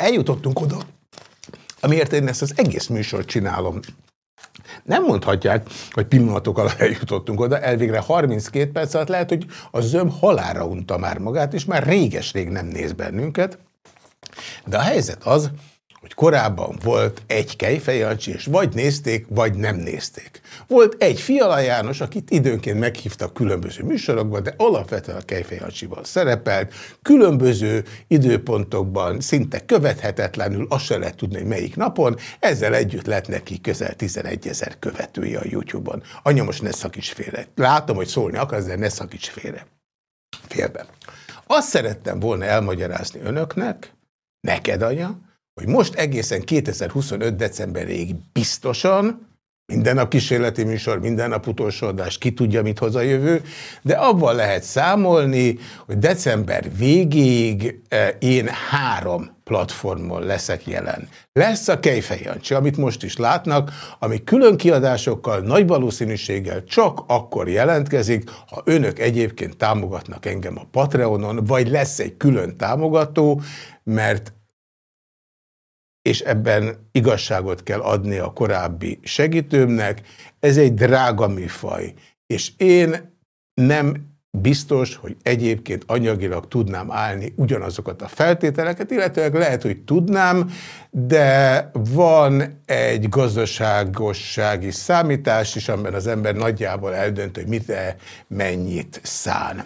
eljutottunk oda, amiért én ezt az egész műsort csinálom. Nem mondhatják, hogy pillanatok alatt eljutottunk oda, elvégre 32 perc alatt lehet, hogy a zöm halára unta már magát, és már réges-rég nem néz bennünket. De a helyzet az, hogy korábban volt egy Kejfejancsi, és vagy nézték, vagy nem nézték. Volt egy Fiala János, akit időnként meghívtak különböző műsorokban, de alapvetően a Kejfejancsival szerepelt, különböző időpontokban szinte követhetetlenül, azt se lehet tudni, hogy melyik napon, ezzel együtt lett neki közel 11 ezer követője a YouTube-on. Anya, most ne szakíts félre. Látom, hogy szólni akarsz, de ne szakíts félre. Félben. Azt szerettem volna elmagyarázni önöknek, neked, anya, hogy most egészen 2025. decemberig biztosan minden nap kísérleti műsor, minden nap utolsó adás, ki tudja, mit hoz a jövő, de abban lehet számolni, hogy december végéig eh, én három platformon leszek jelen. Lesz a Kejfej Jancsi, amit most is látnak, ami külön kiadásokkal, nagy valószínűséggel csak akkor jelentkezik, ha önök egyébként támogatnak engem a Patreonon, vagy lesz egy külön támogató, mert és ebben igazságot kell adni a korábbi segítőmnek. Ez egy drága műfaj, és én nem biztos, hogy egyébként anyagilag tudnám állni ugyanazokat a feltételeket, illetve lehet, hogy tudnám, de van egy gazdaságossági számítás is, amiben az ember nagyjából eldönt, hogy mit -e, mennyit szán.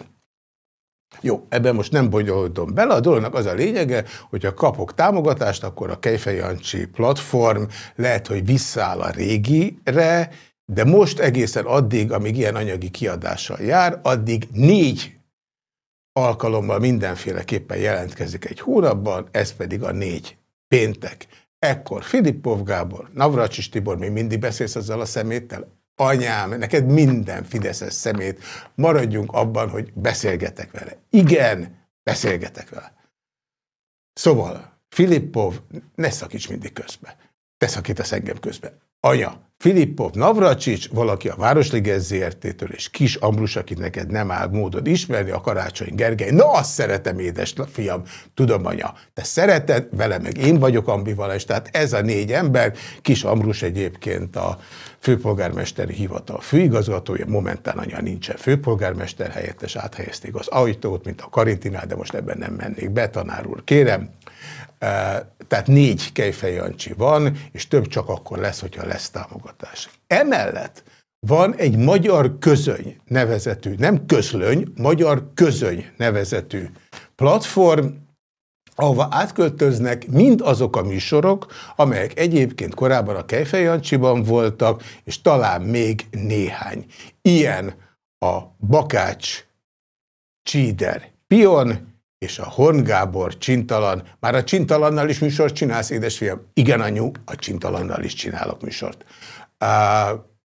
Jó, ebben most nem bonyolodom bele, a dolognak az a lényege, hogyha kapok támogatást, akkor a Kejfejancsi platform lehet, hogy visszaáll a régire, de most egészen addig, amíg ilyen anyagi kiadással jár, addig négy alkalommal mindenféleképpen jelentkezik egy hónapban, ez pedig a négy péntek. Ekkor Filippov Gábor, Navracsis Tibor, még mindig beszélsz azzal a szeméttel? Anyám, neked minden fideszes szemét, maradjunk abban, hogy beszélgetek vele. Igen, beszélgetek vele. Szóval, Filippov, ne szakíts mindig közbe. Te szakítasz engem közbe. Anya, Filippov Navracsics, valaki a Városliges ZRT-től, és Kis Ambrus, akit neked nem áll módod ismerni, a Karácsony Gergely. Na, azt szeretem, édes fiam, tudom, anya. Te szereted, vele meg én vagyok ambivalens, tehát ez a négy ember, Kis Ambrus egyébként a főpolgármesteri hivatal főigazgatója, momentán anya nincsen főpolgármester helyettes, áthelyezték az ajtót, mint a Karintinál, de most ebben nem mennék be, tanár úr, kérem. Tehát négy kejfejancsi van, és több csak akkor lesz, hogyha lesz támogatás. Emellett van egy magyar közöny nevezetű, nem közlöny, magyar közöny nevezetű platform, ahova átköltöznek mind azok a műsorok, amelyek egyébként korábban a Kejfejancsiban voltak, és talán még néhány. Ilyen a Bakács, Csíder, Pion, és a Horn Gábor Csintalan, már a Csintalannal is műsort csinálsz, édesfiam? Igen, anyu, a Csintalannal is csinálok műsort.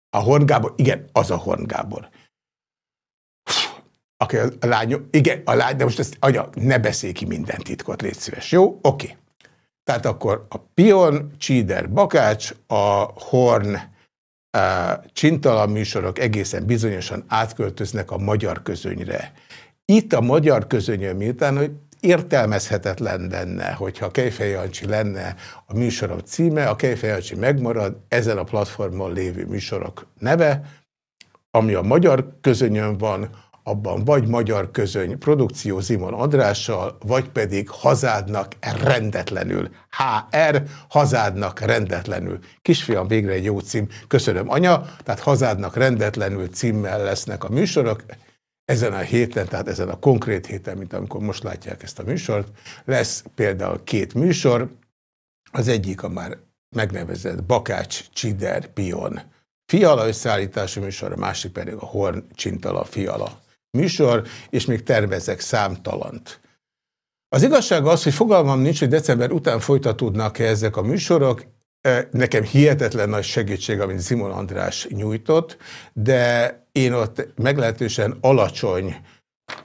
A Horn Gábor, igen, az a Horn Gábor. Aki a lány, igen, a lány, de most ezt, anya, ne beszélj ki minden titkot, légy szíves, jó? Oké. Tehát akkor a Pion, Csíder, Bakács, a Horn, a Csintalan műsorok egészen bizonyosan átköltöznek a magyar közönyre. Itt a magyar közönyön miután, hogy értelmezhetetlen lenne, hogyha Kejfej Jancsi lenne a műsorok címe, a Kejfej Jancsi megmarad, ezen a platformon lévő műsorok neve, ami a magyar közönyön van, abban vagy magyar közöny produkció Zimon Andrással, vagy pedig hazádnak rendetlenül. HR, hazádnak rendetlenül. Kisfiam, végre egy jó cím. Köszönöm, anya. Tehát hazádnak rendetlenül címmel lesznek a műsorok. Ezen a héten, tehát ezen a konkrét héten, mint amikor most látják ezt a műsort, lesz például két műsor, az egyik a már megnevezett Bakács Csider Pion fiala összeállítású műsor, a másik pedig a Horn Csintala fiala műsor, és még tervezek számtalant. Az igazság az, hogy fogalmam nincs, hogy december után folytatódnak-e ezek a műsorok, Nekem hihetetlen nagy segítség, amit Simon András nyújtott, de én ott meglehetősen alacsony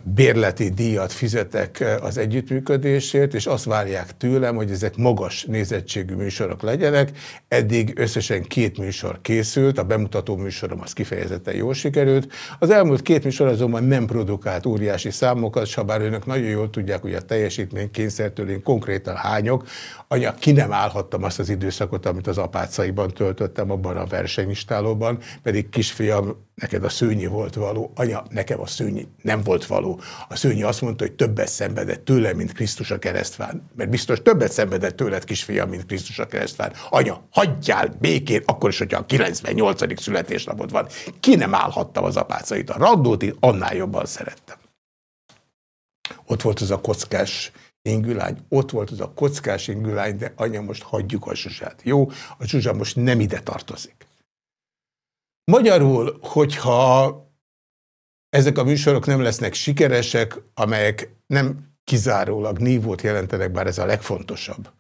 bérleti díjat fizetek eh, az együttműködésért, és azt várják tőlem, hogy ezek magas nézettségű műsorok legyenek. Eddig összesen két műsor készült, a bemutató műsorom az kifejezetten jól sikerült. Az elmúlt két műsor azonban nem produkált óriási számokat, s ha bár önök nagyon jól tudják, hogy a teljesítmény kényszertől én konkrétan hányok, anya, ki nem állhattam azt az időszakot, amit az apácaiban töltöttem abban a versenyistálóban, pedig kisfiam, neked a szőnyi volt való, anya, nekem a szőnyi nem volt való. A szőnyi azt mondta, hogy többet szenvedett tőle, mint Krisztus a keresztfán. Mert biztos többet szenvedett tőled, kisfiam, mint Krisztus a keresztfán. Anya, hagyjál békén, akkor is, hogyha a 98. születésnapod van. Ki nem állhattam az apácait. A Radnóti annál jobban szerettem. Ott volt az a kockás ingülány, ott volt az a kockás ingülány, de anya, most hagyjuk a zsuzsát. Jó, a zsuzsa most nem ide tartozik. Magyarul, hogyha ezek a műsorok nem lesznek sikeresek, amelyek nem kizárólag nívót jelentenek, bár ez a legfontosabb,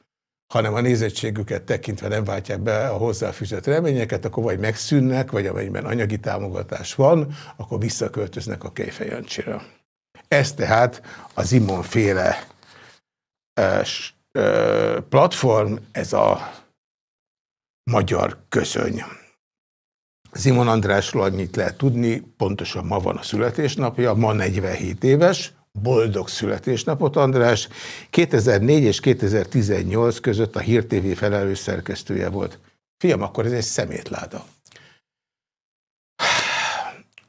hanem a nézettségüket tekintve nem váltják be a hozzáfűzött reményeket, akkor vagy megszűnnek, vagy amelyben anyagi támogatás van, akkor visszaköltöznek a Kejfejancsira. Ez tehát az Imon féle platform, ez a magyar közöny. Simon Andrásról annyit lehet tudni, pontosan ma van a születésnapja, ma 47 éves, boldog születésnapot András. 2004 és 2018 között a Hír TV felelős szerkesztője volt. Fiam, akkor ez egy szemétláda.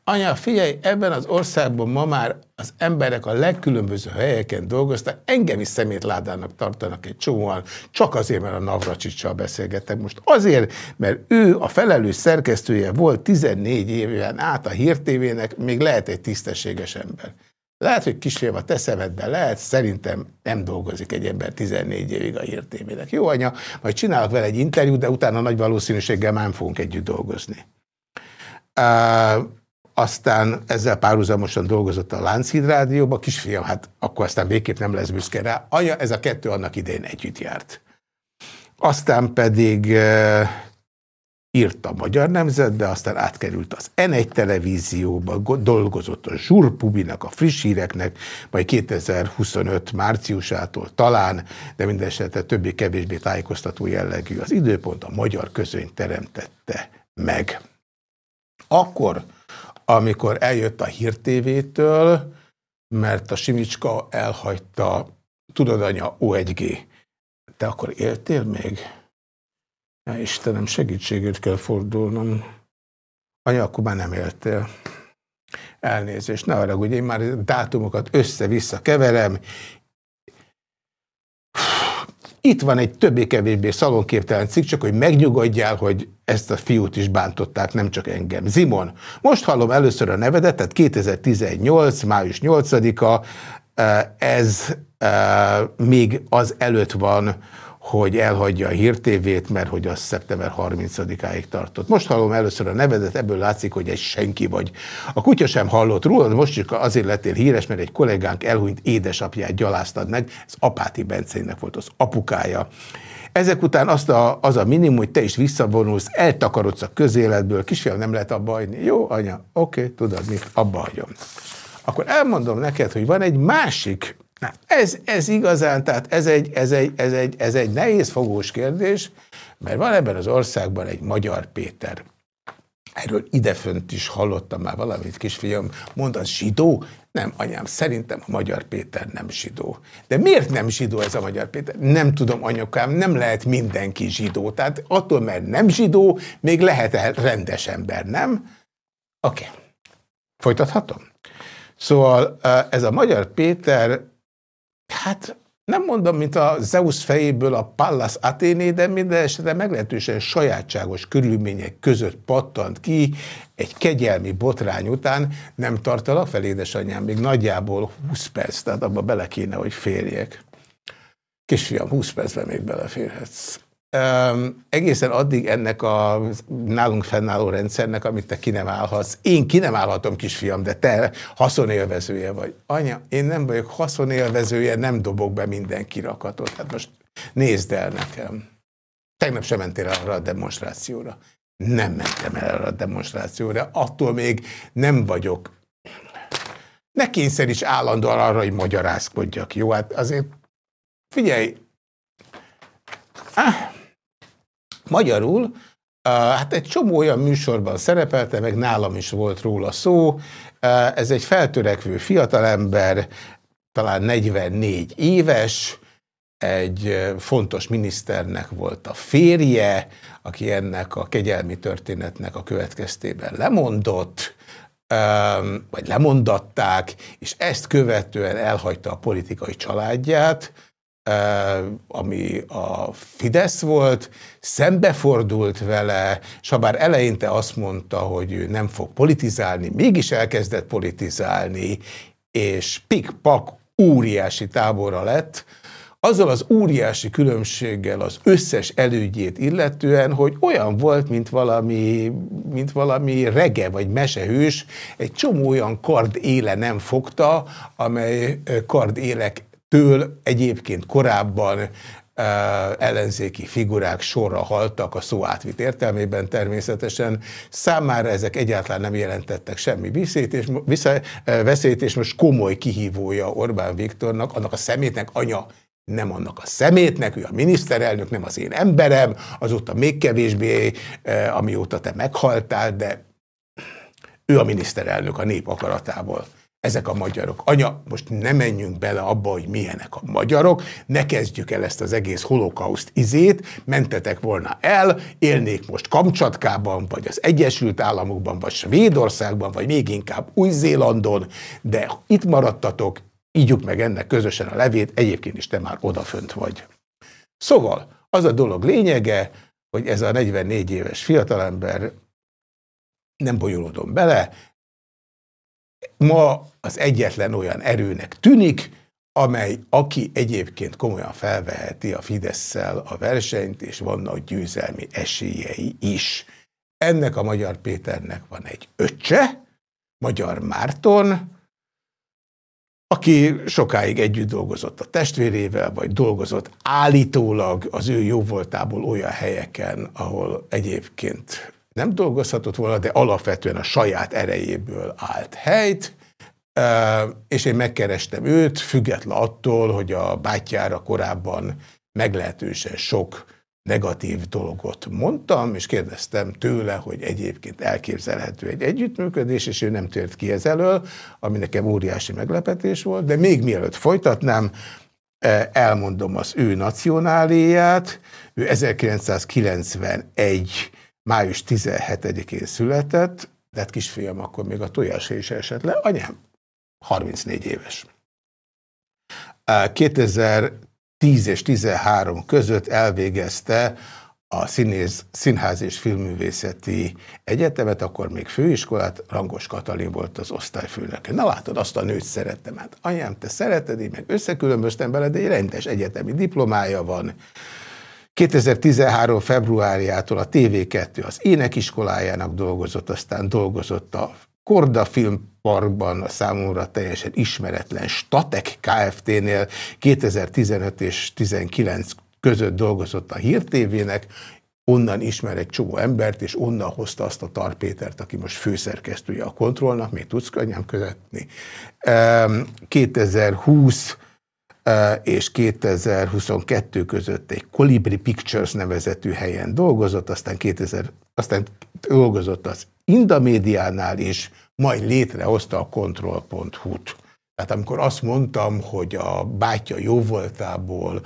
Anya, figyelj, ebben az országban ma már az emberek a legkülönböző helyeken dolgoztak, engem is szemétládának tartanak egy csomóan, csak azért, mert a Navracsicsal beszélgettek. Most azért, mert ő a felelős szerkesztője volt 14 éven át a hírtévének, még lehet egy tisztességes ember. Lehet, hogy kisfiam a te szemedben lehet, szerintem nem dolgozik egy ember 14 évig a hírtévének. Jó anya, majd csinálok vele egy interjút, de utána nagy valószínűséggel már nem fogunk együtt dolgozni. Uh, aztán ezzel párhuzamosan dolgozott a Lánchíd Rádióban, kisfiam, hát akkor aztán végképp nem lesz büszke rá. Anya, ez a kettő annak idején együtt járt. Aztán pedig írt a Magyar Nemzetbe, aztán átkerült az N1 televízióba, dolgozott a Zsurpubinak, a friss híreknek, majd 2025 márciusától talán, de minden esetre többé-kevésbé tájékoztató jellegű az időpont a magyar közöny teremtette meg. Akkor amikor eljött a Hír TV-től, mert a Simicska elhagyta, tudod anya, O1G. Te akkor éltél még? Ja, Istenem, segítségét kell fordulnom. Anya, akkor már nem éltél. Elnézést, ne hogy én már dátumokat össze-vissza keverem, itt van egy többé-kevésbé szalonképtelen cikk, csak hogy megnyugodjál, hogy ezt a fiút is bántották, nem csak engem. Zimon, most hallom először a nevedet, tehát 2018. május 8-a, eh, ez eh, még az előtt van, hogy elhagyja a hírtévét, mert hogy az szeptember 30-áig tartott. Most hallom először a nevedet, ebből látszik, hogy egy senki vagy. A kutya sem hallott róla, most csak azért lettél híres, mert egy kollégánk elhunyt édesapját gyaláztad meg, ez Apáti Bencének volt az apukája. Ezek után azt a, az a minimum, hogy te is visszavonulsz, eltakarodsz a közéletből, kisfiam nem lehet abba hagyni. Jó, anya, oké, tudod mit, abba hagyom. Akkor elmondom neked, hogy van egy másik Na, ez, ez igazán, tehát ez egy, ez, egy, ez, egy, ez egy nehéz fogós kérdés, mert van ebben az országban egy magyar Péter. Erről idefönt is hallottam már valamit, kisfiam, mond az zsidó? Nem, anyám, szerintem a Magyar Péter nem zsidó. De miért nem zsidó ez a Magyar Péter? Nem tudom, anyukám, nem lehet mindenki zsidó. Tehát attól, mert nem zsidó, még lehet -e rendes ember, nem? Oké. Okay. Folytathatom? Szóval ez a Magyar Péter Hát nem mondom, mint a Zeus fejéből a Pallas Athéné, de minden esetre meglehetősen sajátságos körülmények között pattant ki egy kegyelmi botrány után. Nem tartalak fel, édesanyám, még nagyjából 20 perc, tehát abba bele kéne, hogy férjek. Kisfiam, 20 percben még beleférhetsz. Um, egészen addig ennek a nálunk fennálló rendszernek, amit te ki nem állhatsz. Én ki nem állhatom, kisfiam, de te haszonélvezője vagy. Anya, én nem vagyok haszonélvezője, nem dobok be minden kirakatot. Hát most nézd el nekem. Tegnap sem mentél arra a demonstrációra. Nem mentem el arra a demonstrációra. Attól még nem vagyok. Ne kényszeríts állandóan arra, hogy magyarázkodjak. Jó, hát azért figyelj, ah, Magyarul, hát egy csomó olyan műsorban szerepelte, meg nálam is volt róla szó. Ez egy feltörekvő fiatalember, talán 44 éves, egy fontos miniszternek volt a férje, aki ennek a kegyelmi történetnek a következtében lemondott, vagy lemondatták, és ezt követően elhagyta a politikai családját, ami a Fidesz volt, szembefordult vele, és ha bár eleinte azt mondta, hogy ő nem fog politizálni, mégis elkezdett politizálni, és pik-pak óriási tábora lett, azzal az óriási különbséggel az összes elődjét illetően, hogy olyan volt, mint valami, mint valami rege vagy mesehős, egy csomó olyan kard éle nem fogta, amely kard élek től egyébként korábban ellenzéki figurák sorra haltak a szó átvitt értelmében természetesen. Számára ezek egyáltalán nem jelentettek semmi veszélyt, és, vissza, veszélyt, és most komoly kihívója Orbán Viktornak, annak a szemétnek anya nem annak a szemétnek, ő a miniszterelnök, nem az én emberem, azóta még kevésbé, amióta te meghaltál, de ő a miniszterelnök a nép akaratából ezek a magyarok. Anya, most ne menjünk bele abba, hogy milyenek a magyarok, ne kezdjük el ezt az egész holokauszt izét, mentetek volna el, élnék most Kamcsatkában, vagy az Egyesült Államokban, vagy Svédországban, vagy még inkább Új-Zélandon, de itt maradtatok, ígyuk meg ennek közösen a levét, egyébként is te már odafönt vagy. Szóval az a dolog lényege, hogy ez a 44 éves fiatalember, nem bonyolodom bele, ma az egyetlen olyan erőnek tűnik, amely, aki egyébként komolyan felveheti a fidesz a versenyt, és vannak győzelmi esélyei is. Ennek a Magyar Péternek van egy öccse, Magyar Márton, aki sokáig együtt dolgozott a testvérével, vagy dolgozott állítólag az ő jóvoltából olyan helyeken, ahol egyébként nem dolgozhatott volna, de alapvetően a saját erejéből állt helyt, és én megkerestem őt, független attól, hogy a bátyjára korábban meglehetősen sok negatív dolgot mondtam, és kérdeztem tőle, hogy egyébként elképzelhető egy együttműködés, és ő nem tért ki ez elől, ami nekem óriási meglepetés volt, de még mielőtt folytatnám, elmondom az ő nacionáléját. Ő 1991 május 17-én született, de hát kisfiam, akkor még a tojás is esett le. Anyám, 34 éves. 2010 és 13 között elvégezte a színész, Színház és Filmművészeti Egyetemet, akkor még főiskolát, Rangos Katalin volt az osztályfőnöke. Na látod, azt a nőt szerettem. Hát anyám, te szereted, én meg összekülönböztem vele, de egy rendes egyetemi diplomája van. 2013. februárjától a TV2 az énekiskolájának dolgozott, aztán dolgozott a Korda Filmparkban a számomra teljesen ismeretlen Statek Kft-nél 2015 és 19 között dolgozott a Hír TV-nek, onnan ismer egy csomó embert, és onnan hozta azt a Tarpétert, aki most főszerkesztője a kontrollnak, még tudsz könnyem követni. 2020 és 2022 között egy Colibri Pictures nevezetű helyen dolgozott, aztán, 2000, aztán dolgozott az Indamédiánál is, majd létrehozta a Control.hu-t. Tehát amikor azt mondtam, hogy a bátyja jó voltából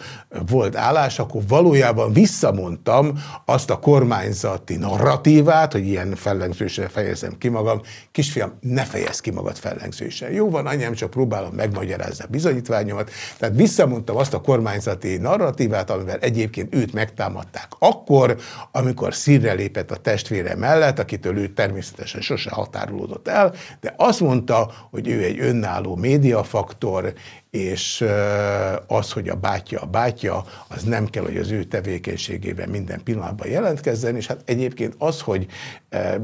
volt állás, akkor valójában visszamondtam azt a kormányzati narratívát, hogy ilyen fellengzősen fejezem ki magam. Kisfiam, ne fejezz ki magad fellengzősen. Jó van, anyám, csak próbálom megmagyarázni a bizonyítványomat. Tehát visszamondtam azt a kormányzati narratívát, amivel egyébként őt megtámadták akkor, amikor szírre lépett a testvére mellett, akitől ő természetesen sose határolódott el, de azt mondta, hogy ő egy önálló média, médiafaktor, és az, hogy a bátyja a bátyja, az nem kell, hogy az ő tevékenységében minden pillanatban jelentkezzen, és hát egyébként az, hogy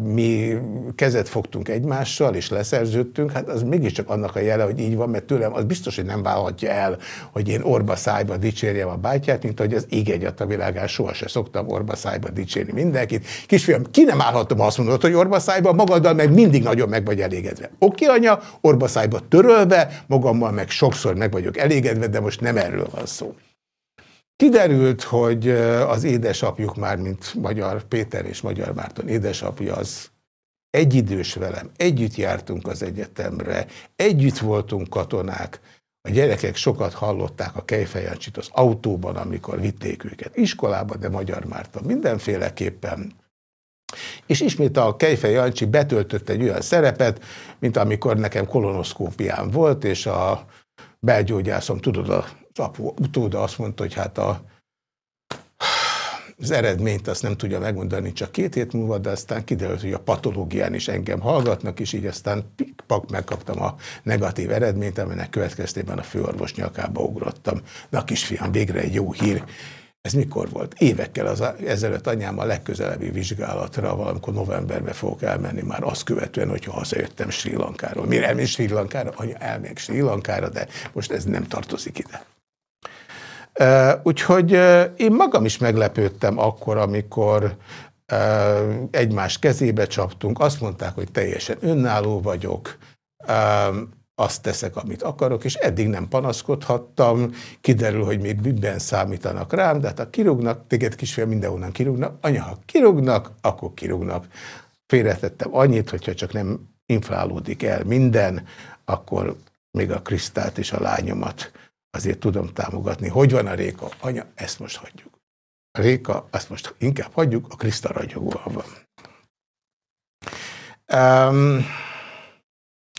mi kezet fogtunk egymással, és leszerződtünk, hát az mégiscsak annak a jele, hogy így van, mert tőlem az biztos, hogy nem válhatja el, hogy én orba szájba dicsérjem a bátyját, mint hogy az ég egyat a világán sohasem szoktam orba szájba dicsérni mindenkit. Kisfiam, ki nem állhatom azt mondod, hogy orba szájba, magaddal meg mindig nagyon meg vagy elégedve. Oké, anya, orba szájba törölve, magammal meg sokszor meg vagyok elégedve, de most nem erről van szó. Kiderült, hogy az édesapjuk már, mint Magyar Péter és Magyar Márton édesapja, az egyidős velem, együtt jártunk az egyetemre, együtt voltunk katonák, a gyerekek sokat hallották a Kejfejancsit az autóban, amikor vitték őket iskolába, de Magyar Márton mindenféleképpen. És ismét a Kejfej Jancsi betöltött egy olyan szerepet, mint amikor nekem kolonoszkópiám volt, és a belgyógyászom, tudod, az apu utóda azt mondta, hogy hát a, az eredményt azt nem tudja megmondani csak két hét múlva, de aztán kiderült, hogy a patológián is engem hallgatnak, és így aztán pak megkaptam a negatív eredményt, aminek következtében a főorvos nyakába ugrottam. De a kisfiam végre egy jó hír. Ez mikor volt? Évekkel az, ezelőtt anyám a legközelebbi vizsgálatra, valamikor novemberben fogok elmenni, már azt követően, hogyha hazajöttem Sri Lankáról. Mire elmész Sri Lankára? Anya elmék Sri Lankára, de most ez nem tartozik ide. Úgyhogy én magam is meglepődtem akkor, amikor egymás kezébe csaptunk, azt mondták, hogy teljesen önálló vagyok, azt teszek, amit akarok, és eddig nem panaszkodhattam, kiderül, hogy még bűnben számítanak rám, de hát ha kirúgnak, téged kisfél mindenhonnan kirúgnak, anya, ha kirúgnak, akkor kirúgnak. Félretettem annyit, hogyha csak nem inflálódik el minden, akkor még a Krisztát és a lányomat azért tudom támogatni. Hogy van a Réka? Anya, ezt most hagyjuk. A Réka, azt most inkább hagyjuk, a Kriszta ragyogóan van. Um,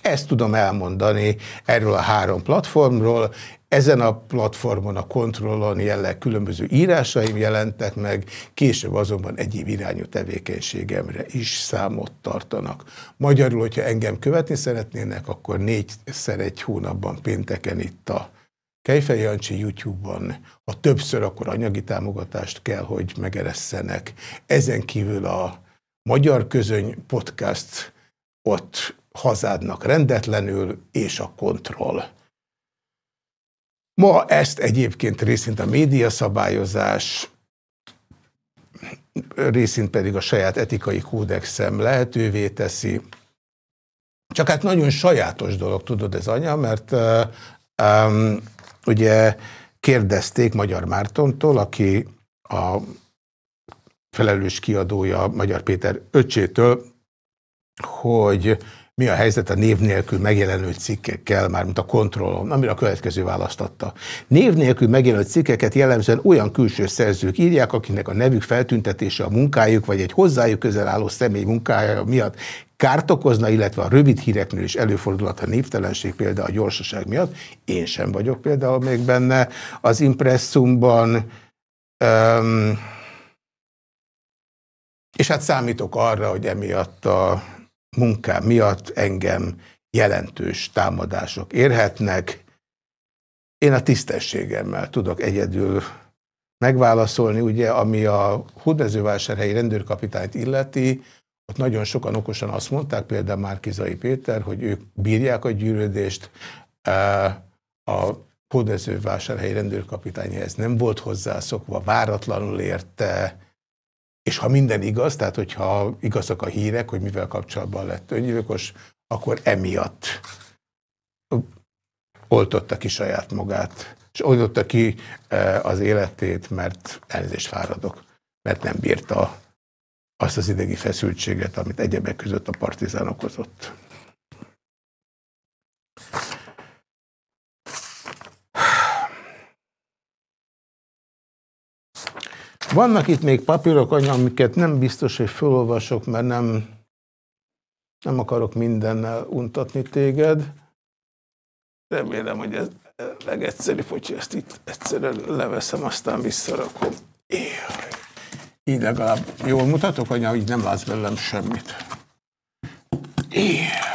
ezt tudom elmondani erről a három platformról. Ezen a platformon, a kontrollon jelleg különböző írásaim jelentek meg, később azonban egyéb irányú tevékenységemre is számot tartanak. Magyarul, hogyha engem követni szeretnének, akkor négyszer egy hónapban pénteken itt a Kejfej Jancsi YouTube-ban, ha többször, akkor anyagi támogatást kell, hogy megeresszenek. Ezen kívül a Magyar Közöny Podcast ott hazádnak rendetlenül, és a kontroll. Ma ezt egyébként részint a médiaszabályozás, részint pedig a saját etikai kódexem lehetővé teszi. Csak hát nagyon sajátos dolog, tudod ez anya, mert um, ugye kérdezték Magyar Mártontól, aki a felelős kiadója Magyar Péter öcsétől, hogy mi a helyzet a név nélkül megjelenő cikkekkel, mármint a kontrollon, amire a következő választotta. Név nélkül megjelenő cikkeket jellemzően olyan külső szerzők írják, akinek a nevük feltüntetése a munkájuk, vagy egy hozzájuk közel álló személy munkája miatt kárt okozna, illetve a rövid híreknél is előfordulhat a névtelenség például a gyorsaság miatt. Én sem vagyok például még benne az impresszumban. Um, és hát számítok arra, hogy emiatt a munkám miatt engem jelentős támadások érhetnek. Én a tisztességemmel tudok egyedül megválaszolni, ugye, ami a Hódmezővásárhelyi rendőrkapitányt illeti, ott nagyon sokan okosan azt mondták, például Márkizai Péter, hogy ők bírják a gyűrődést, a Hódmezővásárhelyi rendőrkapitányhez nem volt hozzászokva, váratlanul érte, és ha minden igaz, tehát hogyha igazak a hírek, hogy mivel kapcsolatban lett öngyilkos, akkor emiatt oltotta ki saját magát, és oltotta ki e, az életét, mert elnézést fáradok, mert nem bírta azt az idegi feszültséget, amit egyebek között a partizán okozott. Vannak itt még papírok, amiket nem biztos, hogy felolvasok, mert nem, nem akarok mindennel untatni téged. Remélem, hogy ez legegyszerűbb, hogy ezt itt egyszerűen leveszem, aztán visszarakom. Éjjaj. Így legalább jól mutatok, anya, így nem látsz belőlem semmit. Éjjaj.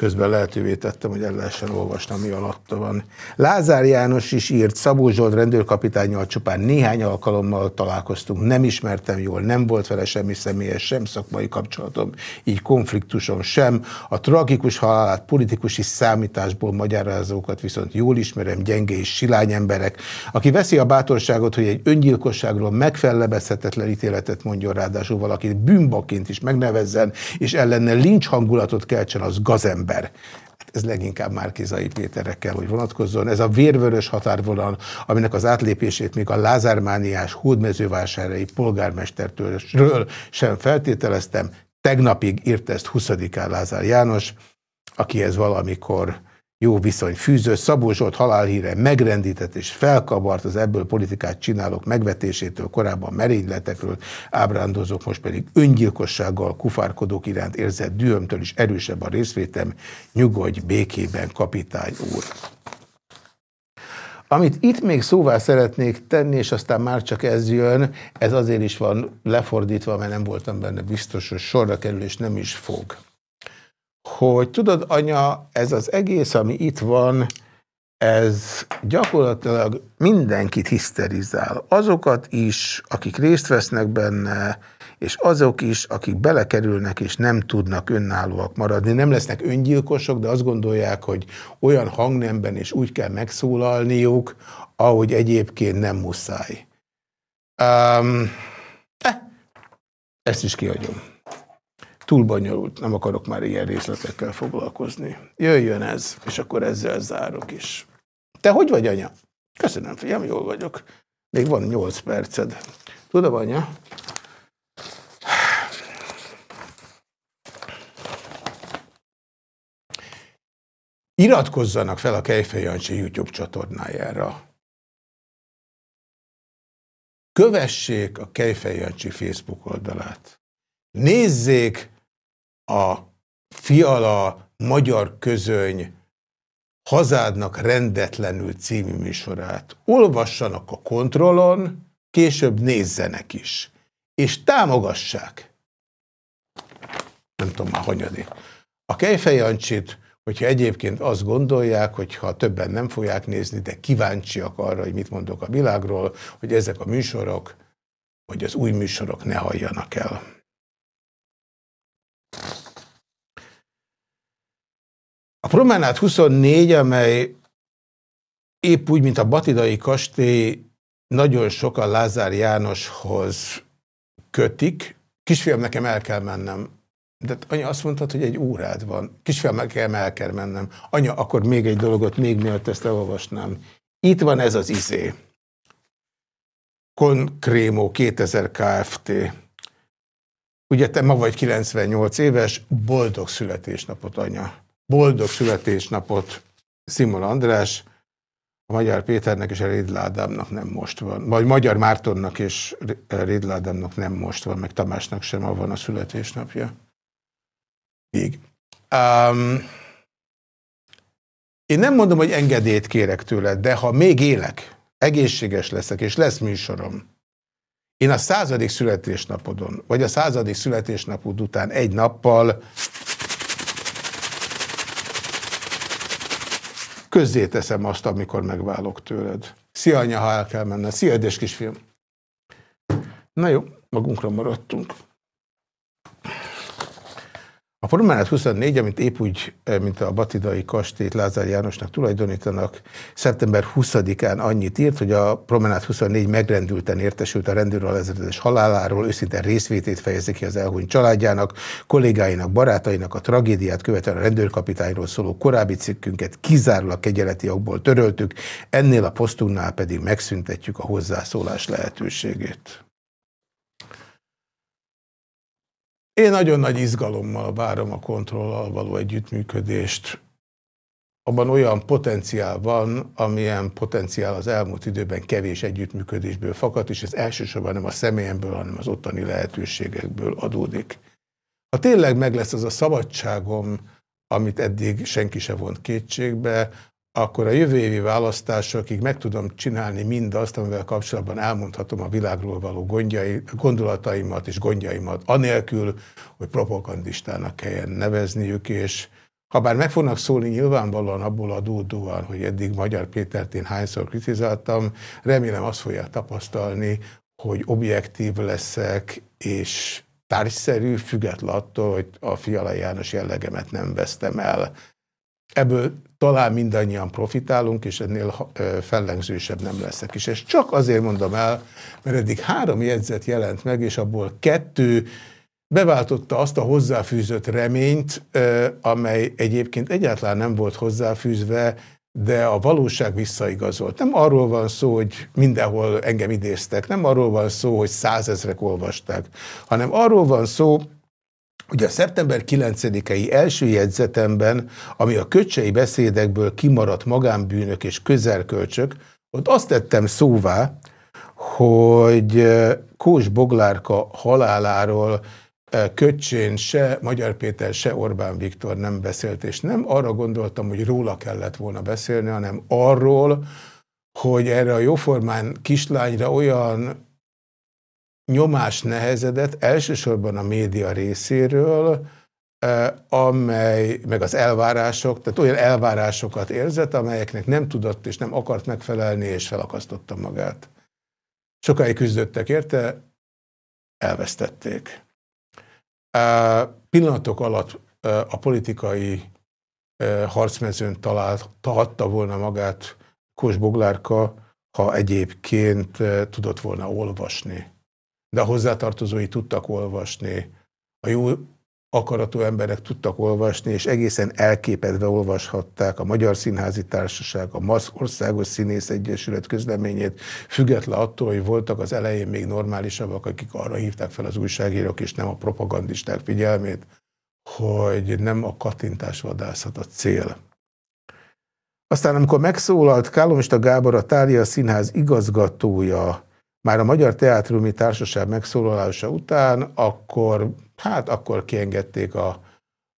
Közben lehetővé tettem, hogy el lehessen olvasni, ami alatta van. Lázár János is írt, Szabó Zsolt rendőrkapitányjal csupán néhány alkalommal találkoztunk, nem ismertem jól, nem volt vele semmi személyes, sem szakmai kapcsolatom, így konfliktusom sem. A tragikus halálát politikusi számításból magyarázókat viszont jól ismerem, gyenge és silány emberek. Aki veszi a bátorságot, hogy egy öngyilkosságról megfellebezhetetlen ítéletet mondjon ráadásul valakit bűnbaként is megnevezzen, és ellenne lincs hangulatot keltsen, az gazember ember. Hát ez leginkább Márkizai Péterre kell, hogy vonatkozzon. Ez a vérvörös határvonal, aminek az átlépését még a lázármániás hódmezővásárhelyi polgármestertől sem feltételeztem. Tegnapig írt ezt 20-án Lázár János, akihez valamikor jó viszony. Fűző, Szabó Zsolt halálhíre megrendített és felkabart az ebből politikát csinálók megvetésétől, korábban merényletekről, ábrándozók, most pedig öngyilkossággal, kufárkodók iránt érzett dühömtől is erősebb a részvétem, nyugodj békében, kapitány úr. Amit itt még szóvá szeretnék tenni, és aztán már csak ez jön, ez azért is van lefordítva, mert nem voltam benne biztos, hogy sorra kerül, és nem is fog hogy tudod, anya, ez az egész, ami itt van, ez gyakorlatilag mindenkit hiszterizál. Azokat is, akik részt vesznek benne, és azok is, akik belekerülnek és nem tudnak önállóak maradni, nem lesznek öngyilkosok, de azt gondolják, hogy olyan hangnemben is úgy kell megszólalniuk, ahogy egyébként nem muszáj. Um, eh, ezt is kiadjom. Túl bonyolult, nem akarok már ilyen részletekkel foglalkozni. Jöjjön ez, és akkor ezzel zárok is. Te hogy vagy, anya? Köszönöm, fiam, jól vagyok. Még van nyolc perced. Tudom, anya? Iratkozzanak fel a Kejfej YouTube csatornájára. Kövessék a Kejfej Facebook oldalát. Nézzék a Fiala Magyar Közöny Hazádnak rendetlenül című műsorát. Olvassanak a kontrollon, később nézzenek is. És támogassák. Nem tudom már hanyadi. A Kejfej Jancsit hogyha egyébként azt gondolják, hogy ha többen nem fogják nézni, de kíváncsiak arra, hogy mit mondok a világról, hogy ezek a műsorok, vagy az új műsorok ne halljanak el. A Promenát 24, amely épp úgy, mint a Batidai kastély, nagyon sokan Lázár Jánoshoz kötik. Kisfiam, nekem el kell mennem. De anya azt mondtad, hogy egy órád van. Kisfiam, kell, el kell mennem. Anya, akkor még egy dolgot, még mielőtt ezt elolvasnám. Itt van ez az izé. Concrémo 2000 Kft. Ugye te ma vagy 98 éves, boldog születésnapot, anya. Boldog születésnapot, Simon András. A Magyar Péternek és a Rédládámnak nem most van. Vagy Magyar Mártonnak és Rédládámnak nem most van, meg Tamásnak sem van a születésnapja. Még. Um, én nem mondom, hogy engedélyt kérek tőled, de ha még élek, egészséges leszek, és lesz műsorom, én a századik születésnapodon, vagy a századik születésnapod után egy nappal közzéteszem azt, amikor megválok tőled. Szia, anya, ha el kell menned. Szia, édes kisfiam. Na jó, magunkra maradtunk. Promenát 24, amit épp úgy, eh, mint a Batidai kastélyt Lázár Jánosnak tulajdonítanak, szeptember 20-án annyit írt, hogy a Promenát 24 megrendülten értesült a rendőralezredes haláláról, őszinte részvétét fejezi ki az elhunyt családjának, kollégáinak, barátainak a tragédiát követően a rendőrkapitányról szóló korábbi cikkünket kizárólag kegyeleti okból töröltük, ennél a posztunknál pedig megszüntetjük a hozzászólás lehetőségét. Én nagyon nagy izgalommal várom a kontrollal való együttműködést. Abban olyan potenciál van, amilyen potenciál az elmúlt időben kevés együttműködésből fakadt, és ez elsősorban nem a személyemből, hanem az ottani lehetőségekből adódik. Ha tényleg meg lesz az a szabadságom, amit eddig senki se vont kétségbe, akkor a jövő évi választásokig meg tudom csinálni mindazt, amivel kapcsolatban elmondhatom a világról való gondjai, gondolataimat és gondjaimat, anélkül, hogy propagandistának kelljen nevezniük, és ha bár meg fognak szólni nyilvánvalóan abból adódóan, hogy eddig Magyar Pétert én hányszor kritizáltam, remélem azt fogják tapasztalni, hogy objektív leszek, és tárgyszerű, független hogy a Fiala János jellegemet nem vesztem el. Ebből talán mindannyian profitálunk, és ennél fellengzősebb nem leszek. És csak azért mondom el, mert eddig három jegyzet jelent meg, és abból kettő beváltotta azt a hozzáfűzött reményt, amely egyébként egyáltalán nem volt hozzáfűzve, de a valóság visszaigazolt. Nem arról van szó, hogy mindenhol engem idéztek, nem arról van szó, hogy százezrek olvasták, hanem arról van szó, Ugye a szeptember 9-i első jegyzetemben, ami a köcsei beszédekből kimaradt magánbűnök és közelkölcsök, ott azt tettem szóvá, hogy Kós Boglárka haláláról Köcsén se Magyar Péter, se Orbán Viktor nem beszélt, és nem arra gondoltam, hogy róla kellett volna beszélni, hanem arról, hogy erre a jóformán kislányra olyan nyomás nehezedett elsősorban a média részéről, amely, meg az elvárások, tehát olyan elvárásokat érzett, amelyeknek nem tudott és nem akart megfelelni, és felakasztotta magát. Sokáig küzdöttek érte, elvesztették. Pillanatok alatt a politikai harcmezőn találta volna magát Kós Boglárka, ha egyébként tudott volna olvasni. De a hozzátartozói tudtak olvasni. A jó akaratú emberek tudtak olvasni, és egészen elképedve olvashatták a Magyar Színházi Társaság, a MASZ Országos Színész Egyesület közleményét, független attól, hogy voltak az elején még normálisabbak, akik arra hívták fel az újságírók, és nem a propagandisták figyelmét, hogy nem a kattintás vadászat a cél. Aztán amikor megszólalt Kálomista Gábor, a Tália Színház igazgatója, már a Magyar Teátrumi Társaság megszólalása után, akkor, hát akkor kiengedték a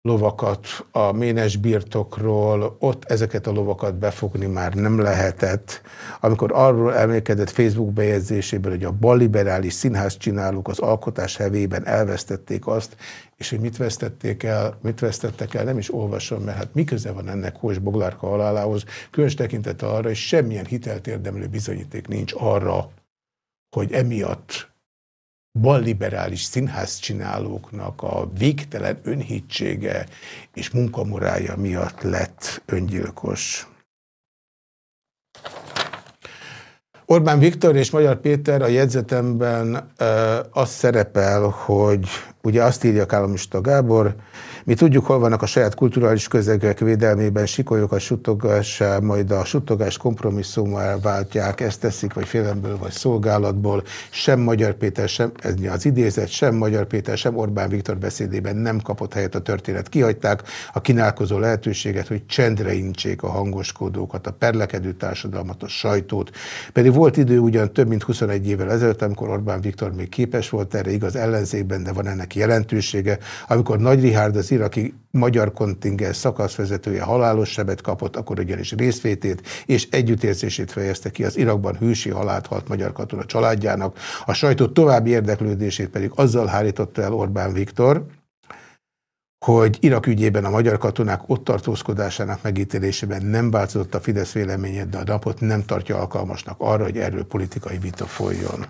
lovakat a ménes birtokról, ott ezeket a lovakat befogni már nem lehetett. Amikor arról emlékedett Facebook bejegyzésében, hogy a balliberális színház csinálók az alkotás hevében elvesztették azt, és hogy mit vesztették el, mit vesztettek el, nem is olvasom, mert hát mi köze van ennek Hós Boglárka halálához, különös tekintete arra, hogy semmilyen hitelt érdemlő bizonyíték nincs arra, hogy emiatt balliberális színházcsinálóknak a végtelen önhitsége és munkamorája miatt lett öngyilkos. Orbán Viktor és Magyar Péter a jegyzetemben ö, azt szerepel, hogy ugye azt írja Kálomista Gábor, mi tudjuk, hol vannak a saját kulturális közegek védelmében, sikolyokat suttogásá, majd a suttogás kompromisszummal váltják, ezt teszik, vagy félemből, vagy szolgálatból. Sem Magyar Péter, sem, ez az idézet, sem Magyar Péter, sem Orbán Viktor beszédében nem kapott helyet a történet. Kihagyták a kínálkozó lehetőséget, hogy csendre incsék a hangoskodókat, a perlekedő társadalmat, a sajtót. Pedig volt idő ugyan több mint 21 évvel ezelőtt, amikor Orbán Viktor még képes volt erre, igaz ellenzékben, de van ennek jelentősége, amikor Nagy Rihárd az iraki magyar kontingens szakaszvezetője halálos sebet kapott, akkor ugyanis részvétét és együttérzését fejezte ki az Irakban hűsi halált halt magyar katona családjának, a sajtó további érdeklődését pedig azzal hárította el Orbán Viktor, hogy Irak ügyében a magyar katonák ott tartózkodásának megítélésében nem változott a Fidesz véleményét, de a napot nem tartja alkalmasnak arra, hogy erről politikai vita folyjon.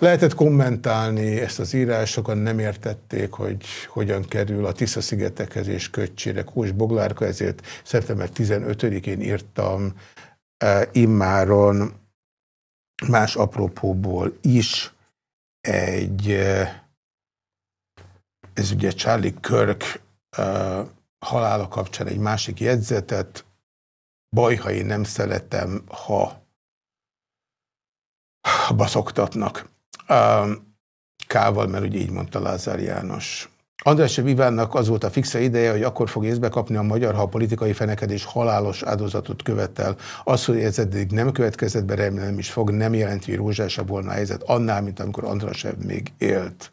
Lehetett kommentálni ezt az írás, sokan nem értették, hogy hogyan kerül a Tisza-szigetekhez és Köcsére Kós Boglárka, ezért szeptember 15-én írtam e, immáron más apropóból is egy, e, ez ugye Charlie Kirk e, halála kapcsán egy másik jegyzetet, baj, ha én nem szeretem, ha baszoktatnak. Kával, mert ugye így mondta Lázár János. András Ivánnak az volt a fixe ideje, hogy akkor fog észbe kapni a magyar, ha a politikai fenekedés halálos áldozatot követel. Az, hogy ez eddig nem következett be, remélem is fog, nem jelenti, hogy rózsásabb volna a helyzet, annál, mint amikor Andrasev még élt.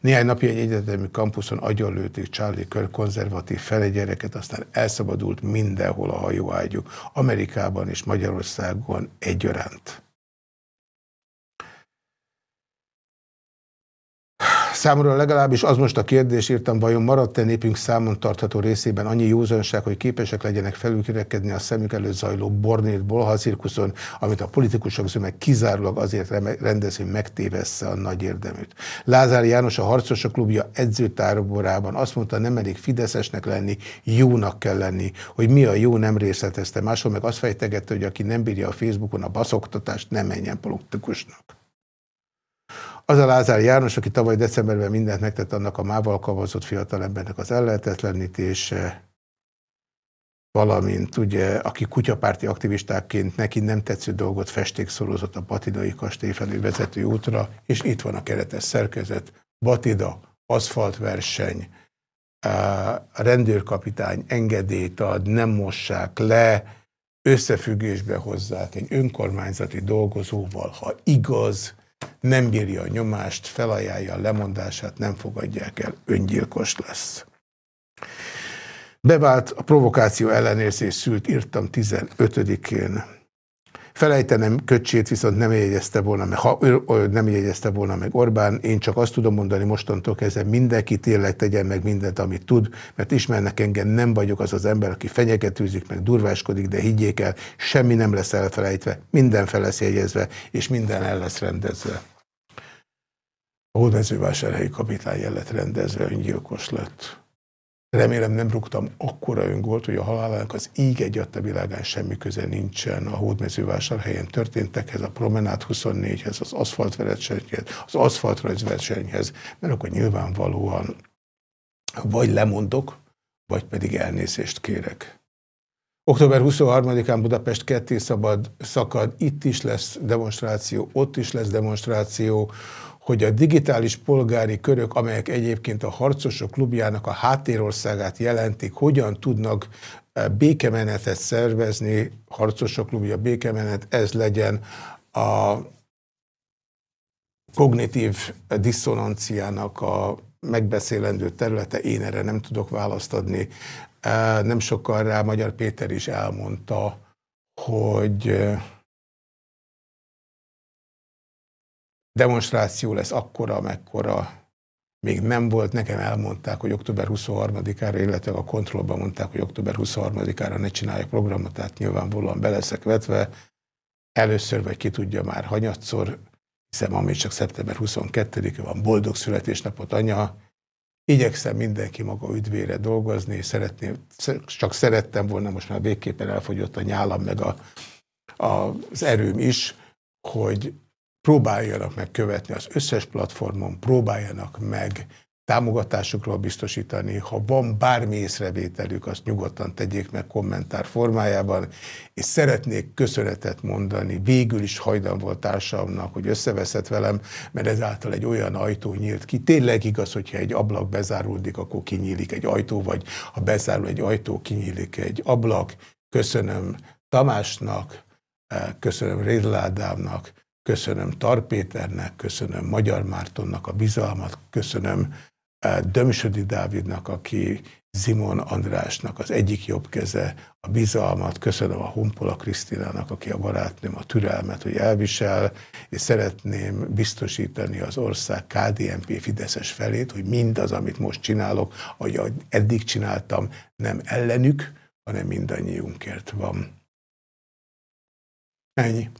Néhány napja egy egyetemi kampuszon agyonlőtték Charlie Kirk konzervatív felegyereket, aztán elszabadult mindenhol a hajóágyú, Amerikában és Magyarországon egyaránt. Számomra legalábbis az most a kérdés, írtam, vajon maradt-e népünk számon tartható részében annyi józanság, hogy képesek legyenek felülkerekedni a szemük előtt zajló bornét bolhazirkuszon, amit a politikusok zömeg kizárólag azért rendez, hogy megtévessze a nagy érdeműt. Lázár János a Harcosok klubja edzőtáborában azt mondta, nem elég fideszesnek lenni, jónak kell lenni, hogy mi a jó nem részletezte. Máshol meg azt fejtegette, hogy aki nem bírja a Facebookon a baszoktatást, nem menjen politikusnak. Az a Lázár János, aki tavaly decemberben mindent megtett annak a mával kavazott fiatalembernek az ellehetetlenítése, valamint ugye, aki kutyapárti aktivistáként neki nem tetsző dolgot festékszorozott a Batidai kastély felé vezető útra, és itt van a keretes szerkezet, Batida, aszfaltverseny, a rendőrkapitány engedélyt ad, nem mossák le, összefüggésbe hozzák egy önkormányzati dolgozóval, ha igaz, nem bírja a nyomást, felajánlja a lemondását, nem fogadják el, öngyilkos lesz. Bevált a provokáció ellenérzés szült, írtam 15-én. Felejtenem köcsét viszont nem jegyezte volna meg, ha ő nem jegyezte volna meg Orbán, én csak azt tudom mondani mostantól kezdve mindenki tényleg tegyen meg mindent, amit tud, mert ismernek engem, nem vagyok az az ember, aki fenyegetőzik, meg durváskodik, de higgyék el, semmi nem lesz elfelejtve, minden fel lesz jegyezve, és minden el lesz rendezve. A hódmezővásárhelyi kapitány lett rendezve, öngyilkos lett. Remélem nem rúgtam akkora öngolt, hogy a halálának az íg egy a világán semmi köze nincsen a hódmezővásárhelyen történtekhez, a Promenát 24-hez, az aszfaltversenyhez, az aszfaltrajzversenyhez, mert akkor nyilvánvalóan vagy lemondok, vagy pedig elnézést kérek. Október 23-án Budapest ketté szabad, szakad, itt is lesz demonstráció, ott is lesz demonstráció, hogy a digitális polgári körök, amelyek egyébként a harcosok klubjának a háttérországát jelentik, hogyan tudnak eh, békemenetet szervezni, harcosok klubja békemenet, ez legyen a kognitív diszonanciának a megbeszélendő területe, én erre nem tudok választ adni. Eh, nem sokkal rá Magyar Péter is elmondta, hogy demonstráció lesz akkora, mekkora még nem volt, nekem elmondták, hogy október 23-ára, illetve a kontrollban mondták, hogy október 23-ára ne csinálják programot, tehát nyilvánvalóan beleszek vetve. Először, vagy ki tudja már hanyatszor, hiszen ami csak szeptember 22-e van, boldog születésnapot anya, igyekszem mindenki maga üdvére dolgozni, és szeretném, csak szerettem volna, most már végképpen elfogyott a nyálam, meg a, a, az erőm is, hogy próbáljanak meg követni az összes platformon, próbáljanak meg támogatásukról biztosítani. Ha van bármi észrevételük, azt nyugodtan tegyék meg kommentár formájában, és szeretnék köszönetet mondani, végül is hajdan volt társamnak, hogy összeveszett velem, mert ezáltal egy olyan ajtó nyílt ki. Tényleg igaz, hogyha egy ablak bezáruldik, akkor kinyílik egy ajtó, vagy ha bezárul egy ajtó, kinyílik egy ablak. Köszönöm Tamásnak, eh, köszönöm Rédládámnak, köszönöm Tarpéternek, köszönöm Magyar Mártonnak a bizalmat, köszönöm eh, Dömsödi Dávidnak, aki Zimon Andrásnak az egyik jobb keze, a bizalmat, köszönöm a Humpola Krisztinának, aki a barátnőm, a türelmet, hogy elvisel, és szeretném biztosítani az ország KDNP Fideszes felét, hogy mindaz, amit most csinálok, ahogy eddig csináltam, nem ellenük, hanem mindannyiunkért van. Ennyi.